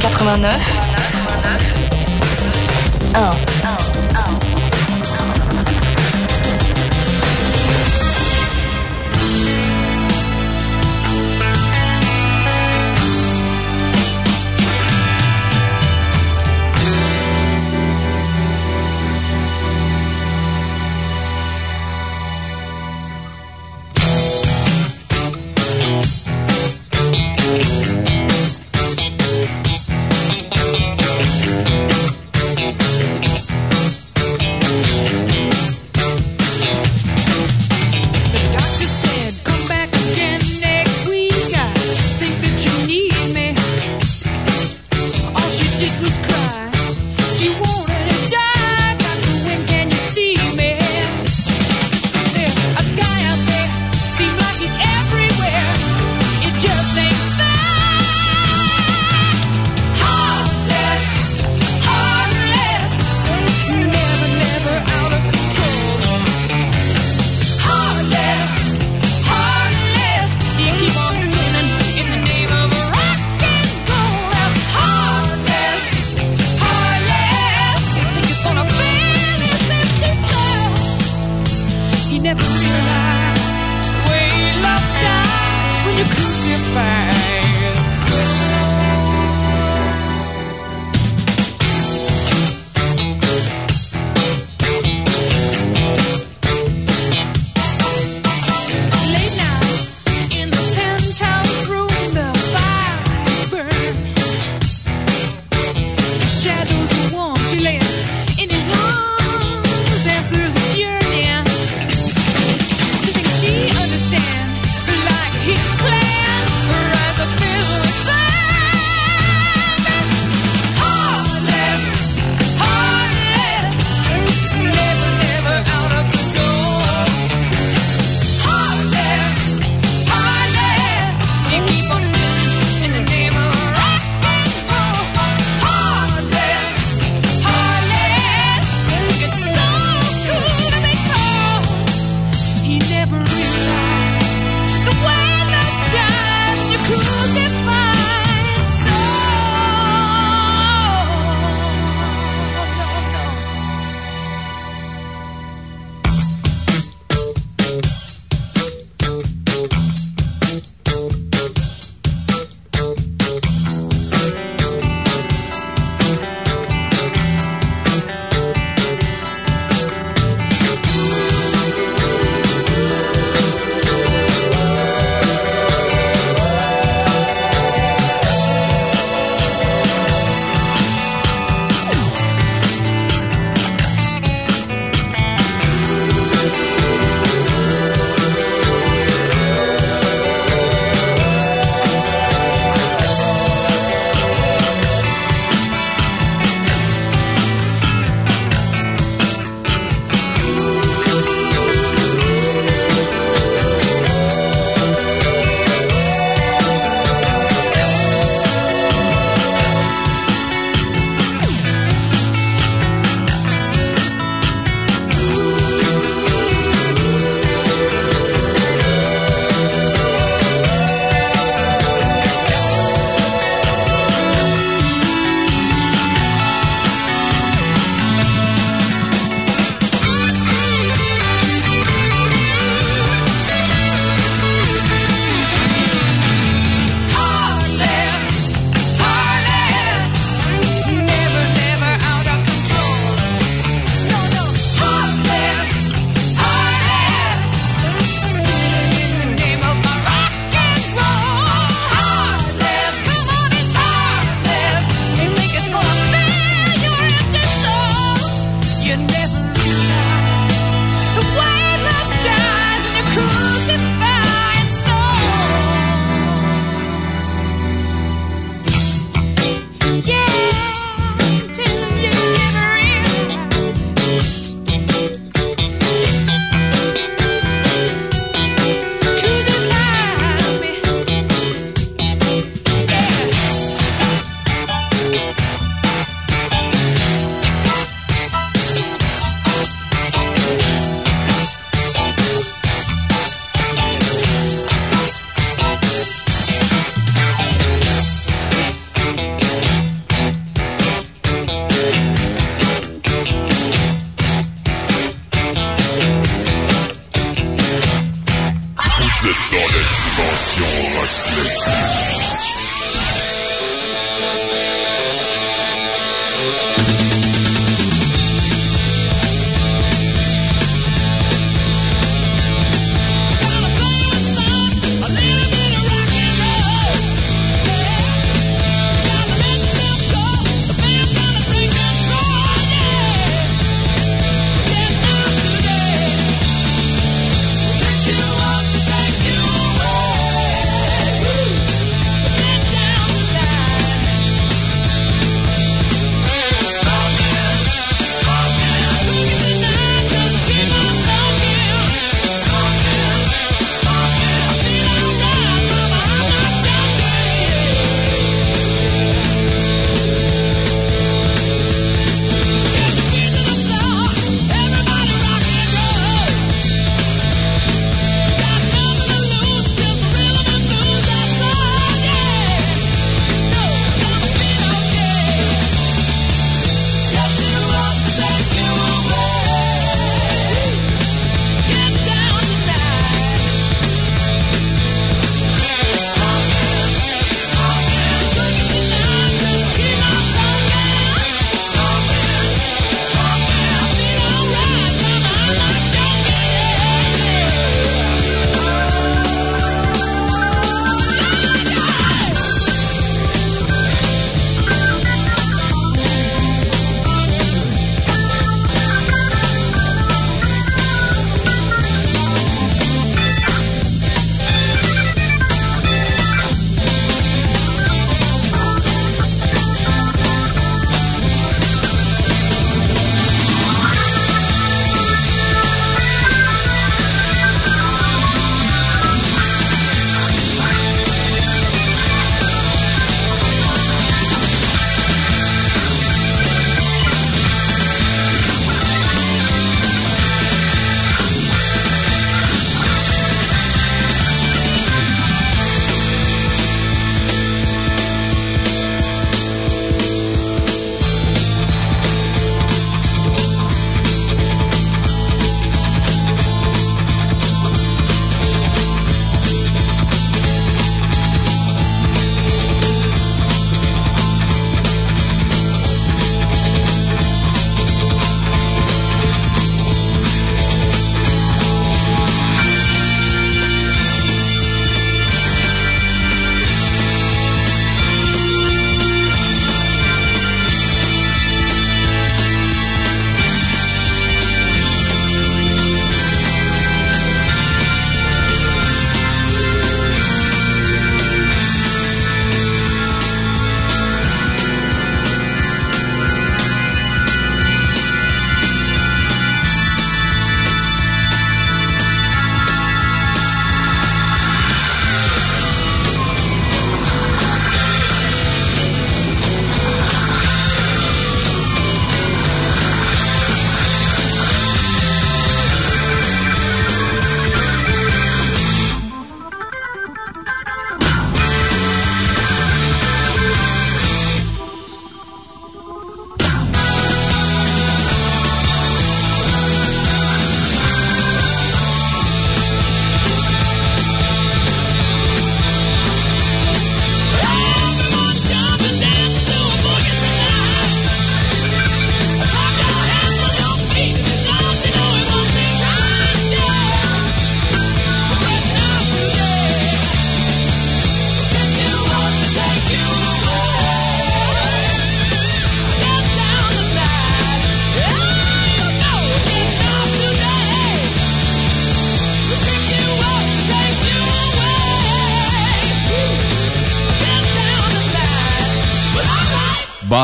89 1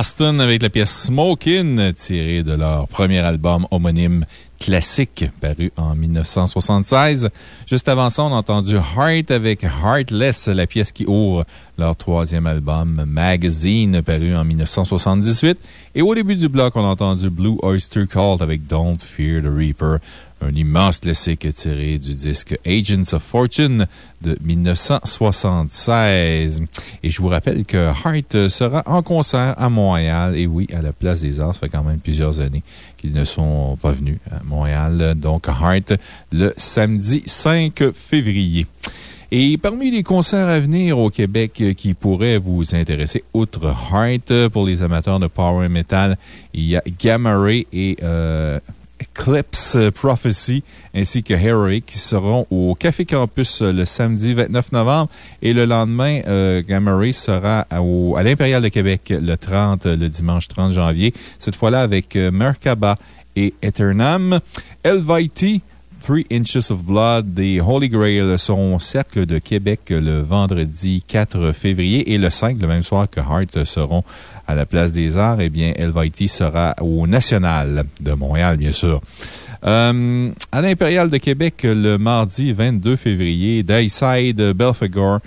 Boston avec la pièce Smokin', tirée de leur premier album homonyme classique, paru en 1976. Juste avant ça, on a entendu Heart avec Heartless, la pièce qui ouvre leur troisième album Magazine, paru en 1978. Et au début du bloc, on a entendu Blue Oyster Cult avec Don't Fear the Reaper, un immense classique tiré du disque Agents of Fortune de 1976. Et je vous rappelle que Heart sera en concert à Montréal, et oui, à la Place des Arts. Ça fait quand même plusieurs années qu'ils ne sont pas venus à Montréal. Donc, Heart le samedi 5 février. Et parmi les concerts à venir au Québec qui pourraient vous intéresser, outre Heart, pour les amateurs de power metal, il y a Gamma Ray et euh, Eclipse Prophecy ainsi que Heroic qui seront au Café Campus le samedi 29 novembre et le lendemain, euh, Gamma sera au- à l'Impérial de Québec le 30, le dimanche 30 janvier. Cette fois-là avec euh, Merkaba et Eternam. Elvite, Three Inches of Blood des Holy Grail seront au Cercle de Québec le vendredi 4 février et le 5, le même soir que Heart, seront à la Place des Arts. Eh bien, Elvite sera au National de Montréal, bien sûr. Euh, à l'Impérial de Québec, le mardi 22 février, Dayside, Belphegor, euh,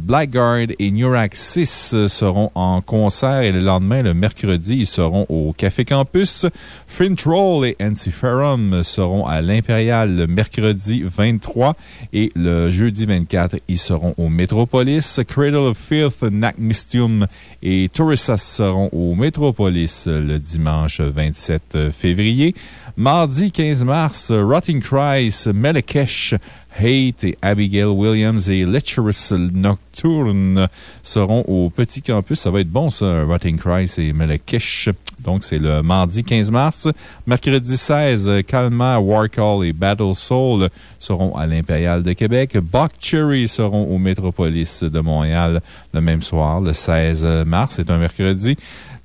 Blackguard et Nurac 6 seront en concert et le lendemain, le mercredi, ils seront au Café Campus. Fintroll et Antiferum seront à l'Impérial le mercredi 23 et le jeudi 24, ils seront au Metropolis. Cradle of Filth, Nacmistium et Tourissas seront au Metropolis le dimanche 27 février. Mardi 15 mars, Rotting Christ, Melekesh, Hate et Abigail Williams et Lecherous Nocturne seront au Petit Campus. Ça va être bon, ça, Rotting Christ et Melekesh. Donc, c'est le mardi 15 mars. Mercredi 16, Kalma, Warcall et Battle Soul seront à l'Impérial de Québec. Buck Cherry seront au Métropolis de Montréal le même soir, le 16 mars. C'est un mercredi.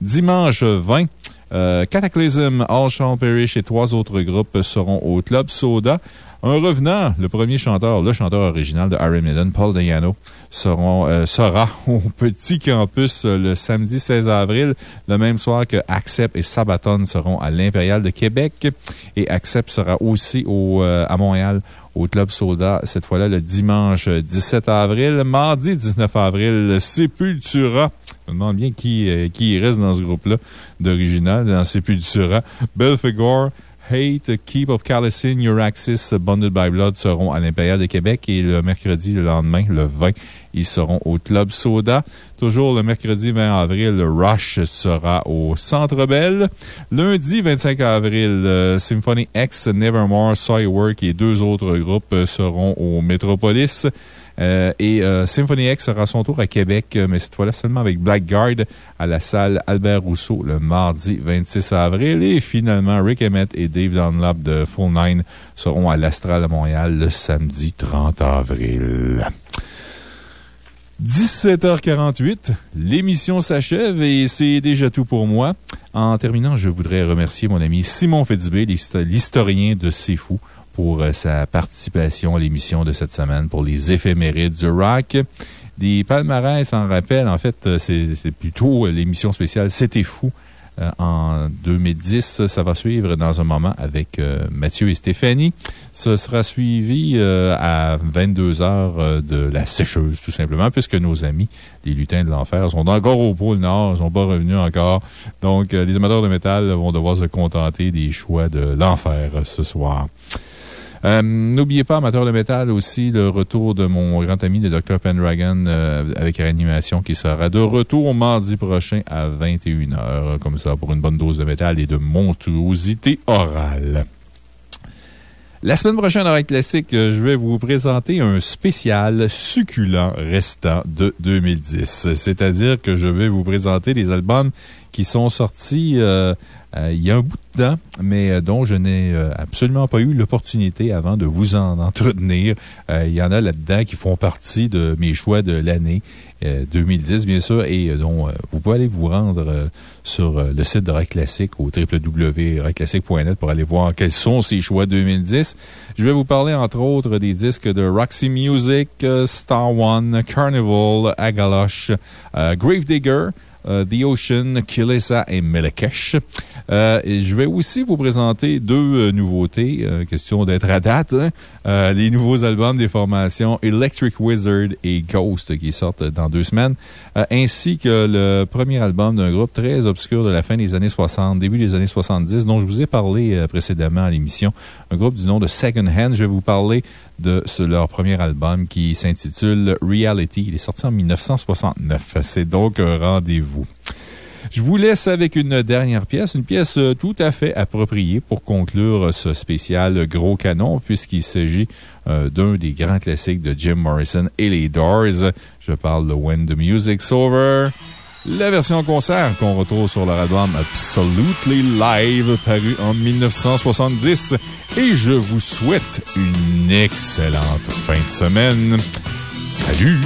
Dimanche 20, euh, Cataclysm, All Perish et trois autres groupes seront au Club Soda. Un revenant, le premier chanteur, le chanteur original de Iron Maiden, Paul Dayano, euh, sera au Petit Campus euh, le samedi 16 avril, le même soir que Accept et Sabaton seront à l'Impérial de Québec. Et Accept sera aussi au, euh, à Montréal au Club Soda, cette fois-là le dimanche 17 avril. Mardi 19 avril, Sepultura. Je me demande bien qui, reste dans ce groupe-là d'original, dans Sepultura. Belphegor. Hate, Keep of Calicine, Euraxis, Bonded by Blood seront à l'Impérial de Québec et le mercredi, le lendemain, le 20, ils seront au Club Soda. Toujours le mercredi 20 avril, Rush sera au Centre Bell. Lundi 25 avril, euh, Symphony X, Nevermore, Soilwork et deux autres groupes seront au Metropolis. Euh, et euh, Symphony X sera son tour à Québec, euh, mais cette fois-là seulement avec Blackguard à la salle Albert Rousseau le mardi 26 avril. Et finalement, Rick Emmett et Dave Dunlap de Full Nine seront à l'Astral à Montréal le samedi 30 avril. 17h48, l'émission s'achève et c'est déjà tout pour moi. En terminant, je voudrais remercier mon ami Simon Fitzbé, l'histo- l'historien de C'est Fou, pour euh, sa participation à l'émission de cette semaine pour les éphémérides du rock. Des palmarès en rappel, en fait, euh, c'est plutôt euh, l'émission spéciale C'était Fou en 2010. Ça va suivre dans un moment avec Mathieu et Stéphanie. Ce sera suivi à 22 heures de la sécheuse, tout simplement, puisque nos amis, les lutins de l'enfer, sont encore au pôle Nord, ils sont pas revenus encore. Donc, les amateurs de métal vont devoir se contenter des choix de l'enfer ce soir. Euh, N'oubliez pas, amateur de métal, aussi le retour de mon grand ami, le Dr. Pendragon, euh, avec réanimation, qui sera de retour mardi prochain à 21h, comme ça, pour une bonne dose de métal et de monstruosité orale. La semaine prochaine, à Classique, euh, je vais vous présenter un spécial succulent restant de 2010. C'est-à-dire que je vais vous présenter des albums qui sont sortis euh, il y a un bout de temps, mais euh, dont je n'ai euh, absolument pas eu l'opportunité avant de vous en entretenir. Il y en a là-dedans qui font partie de mes choix de l'année euh, 2010, bien sûr, et dont vous pouvez aller vous rendre sur le site de Rock Classic au www.rockclassic.net pour aller voir quels sont ces choix 2010. Je vais vous parler, entre autres, des disques de Roxy Music, Star One, Carnival, Agalosh, euh, Gravedigger, euh, The Ocean, Kilesa et Melekesh. Euh, je vais aussi vous présenter deux euh, nouveautés, question d'être à date. hein. Les nouveaux albums des formations Electric Wizard et Ghost qui sortent dans deux semaines, ainsi que le premier album d'un groupe très obscur de la fin des années 60, début des années 70, dont je vous ai parlé précédemment à l'émission. Un groupe du nom de Second Hand. Je vais vous parler de ce- leur premier album qui s'intitule Reality. Il est sorti en 1969. C'est donc un rendez-vous. Je vous laisse avec une dernière pièce, une pièce euh, tout à fait appropriée pour conclure ce spécial Gros Canon, puisqu'il s'agit euh, d'un des grands classiques de Jim Morrison et les Doors. Je parle de When the Music's Over. La version concert qu'on retrouve sur leur album Absolutely Live, paru en 1970. Et je vous souhaite une excellente fin de semaine. Salut!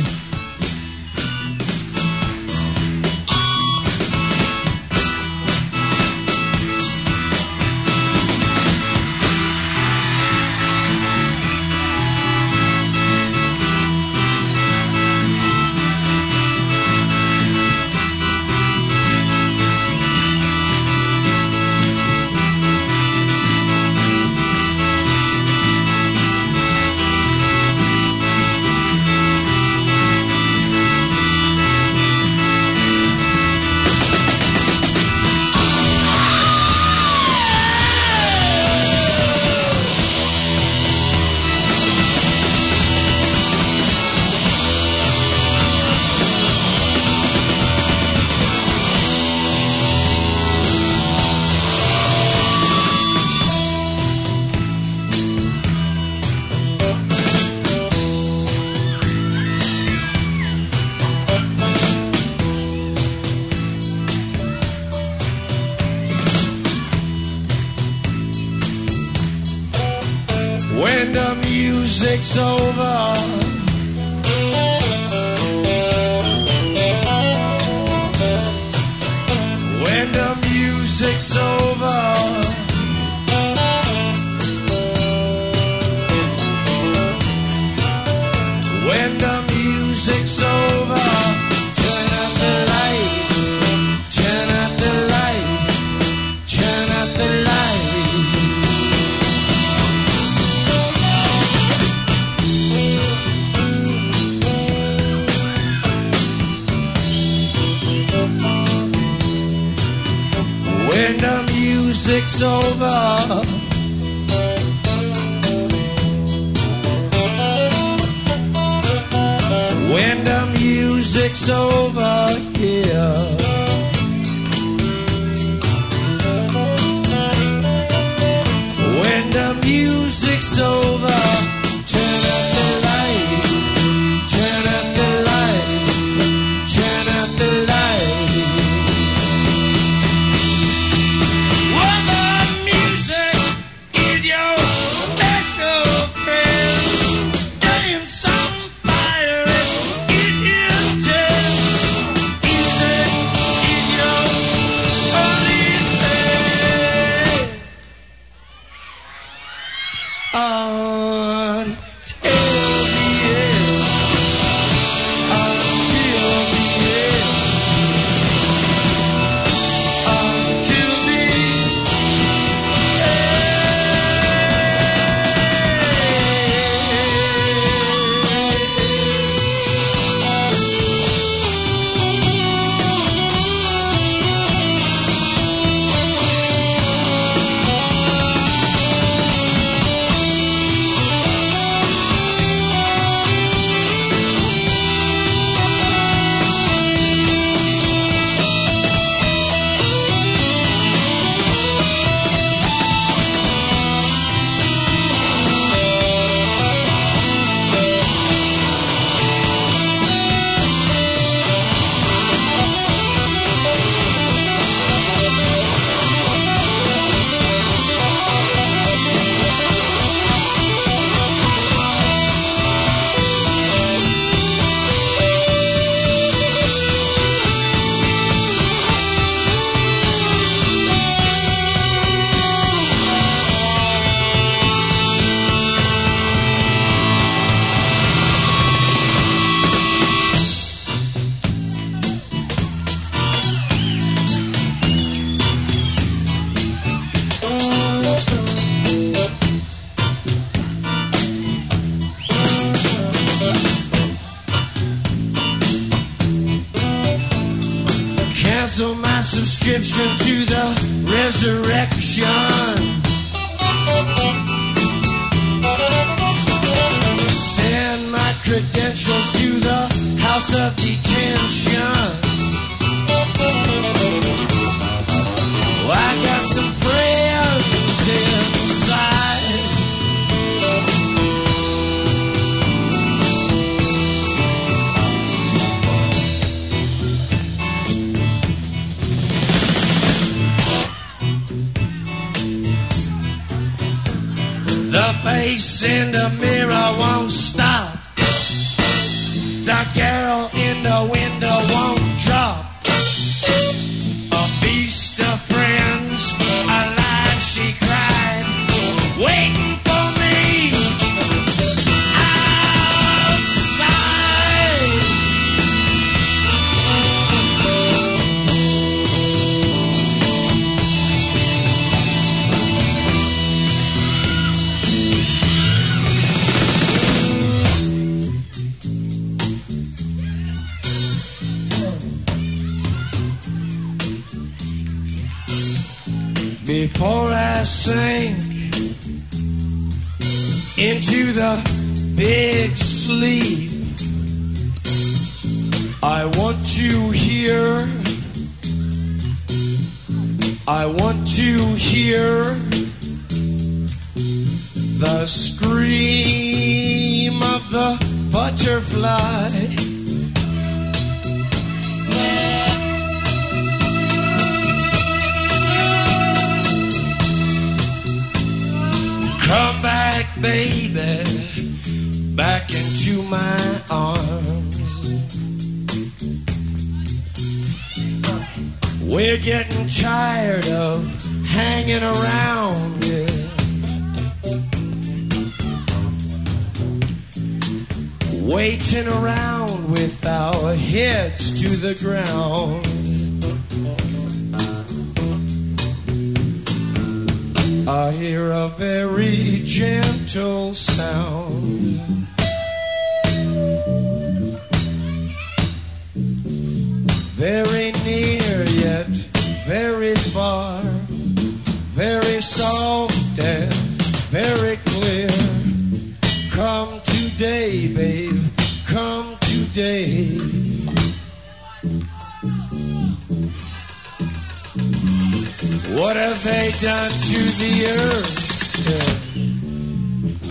Done to the earth?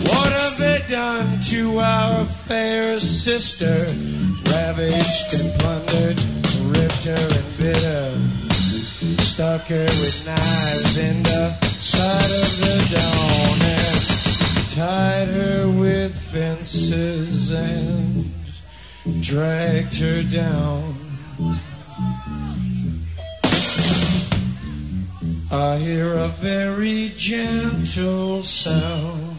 What have they done to our fair sister? Ravaged and plundered, ripped her and bit her. Stuck her with knives in the side of the dawn and tied her with fences and dragged her down. I hear a very gentle sound.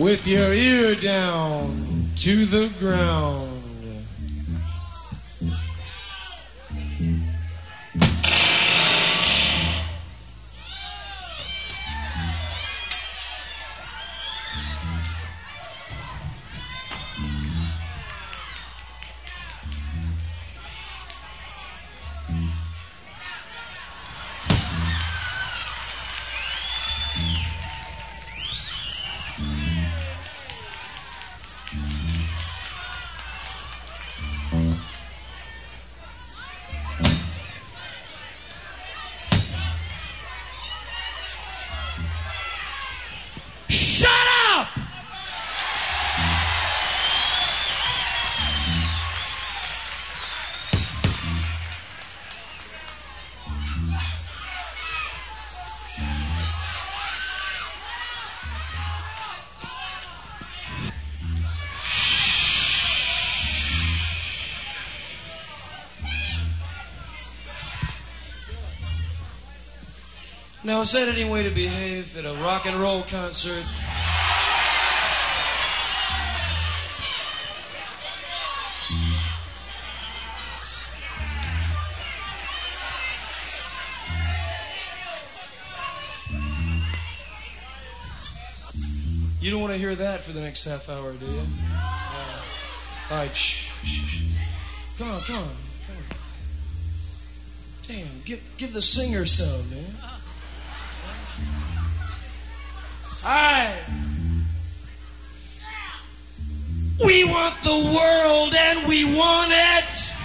With your ear down to the ground. Now, is that any way to behave at a rock and roll concert? You don't want to hear that for the next half hour, do you? Uh, all right, shh, shh, shh. Come on, come on, come on. Damn, give, give the singer some, man. Right. We want the world and we want it.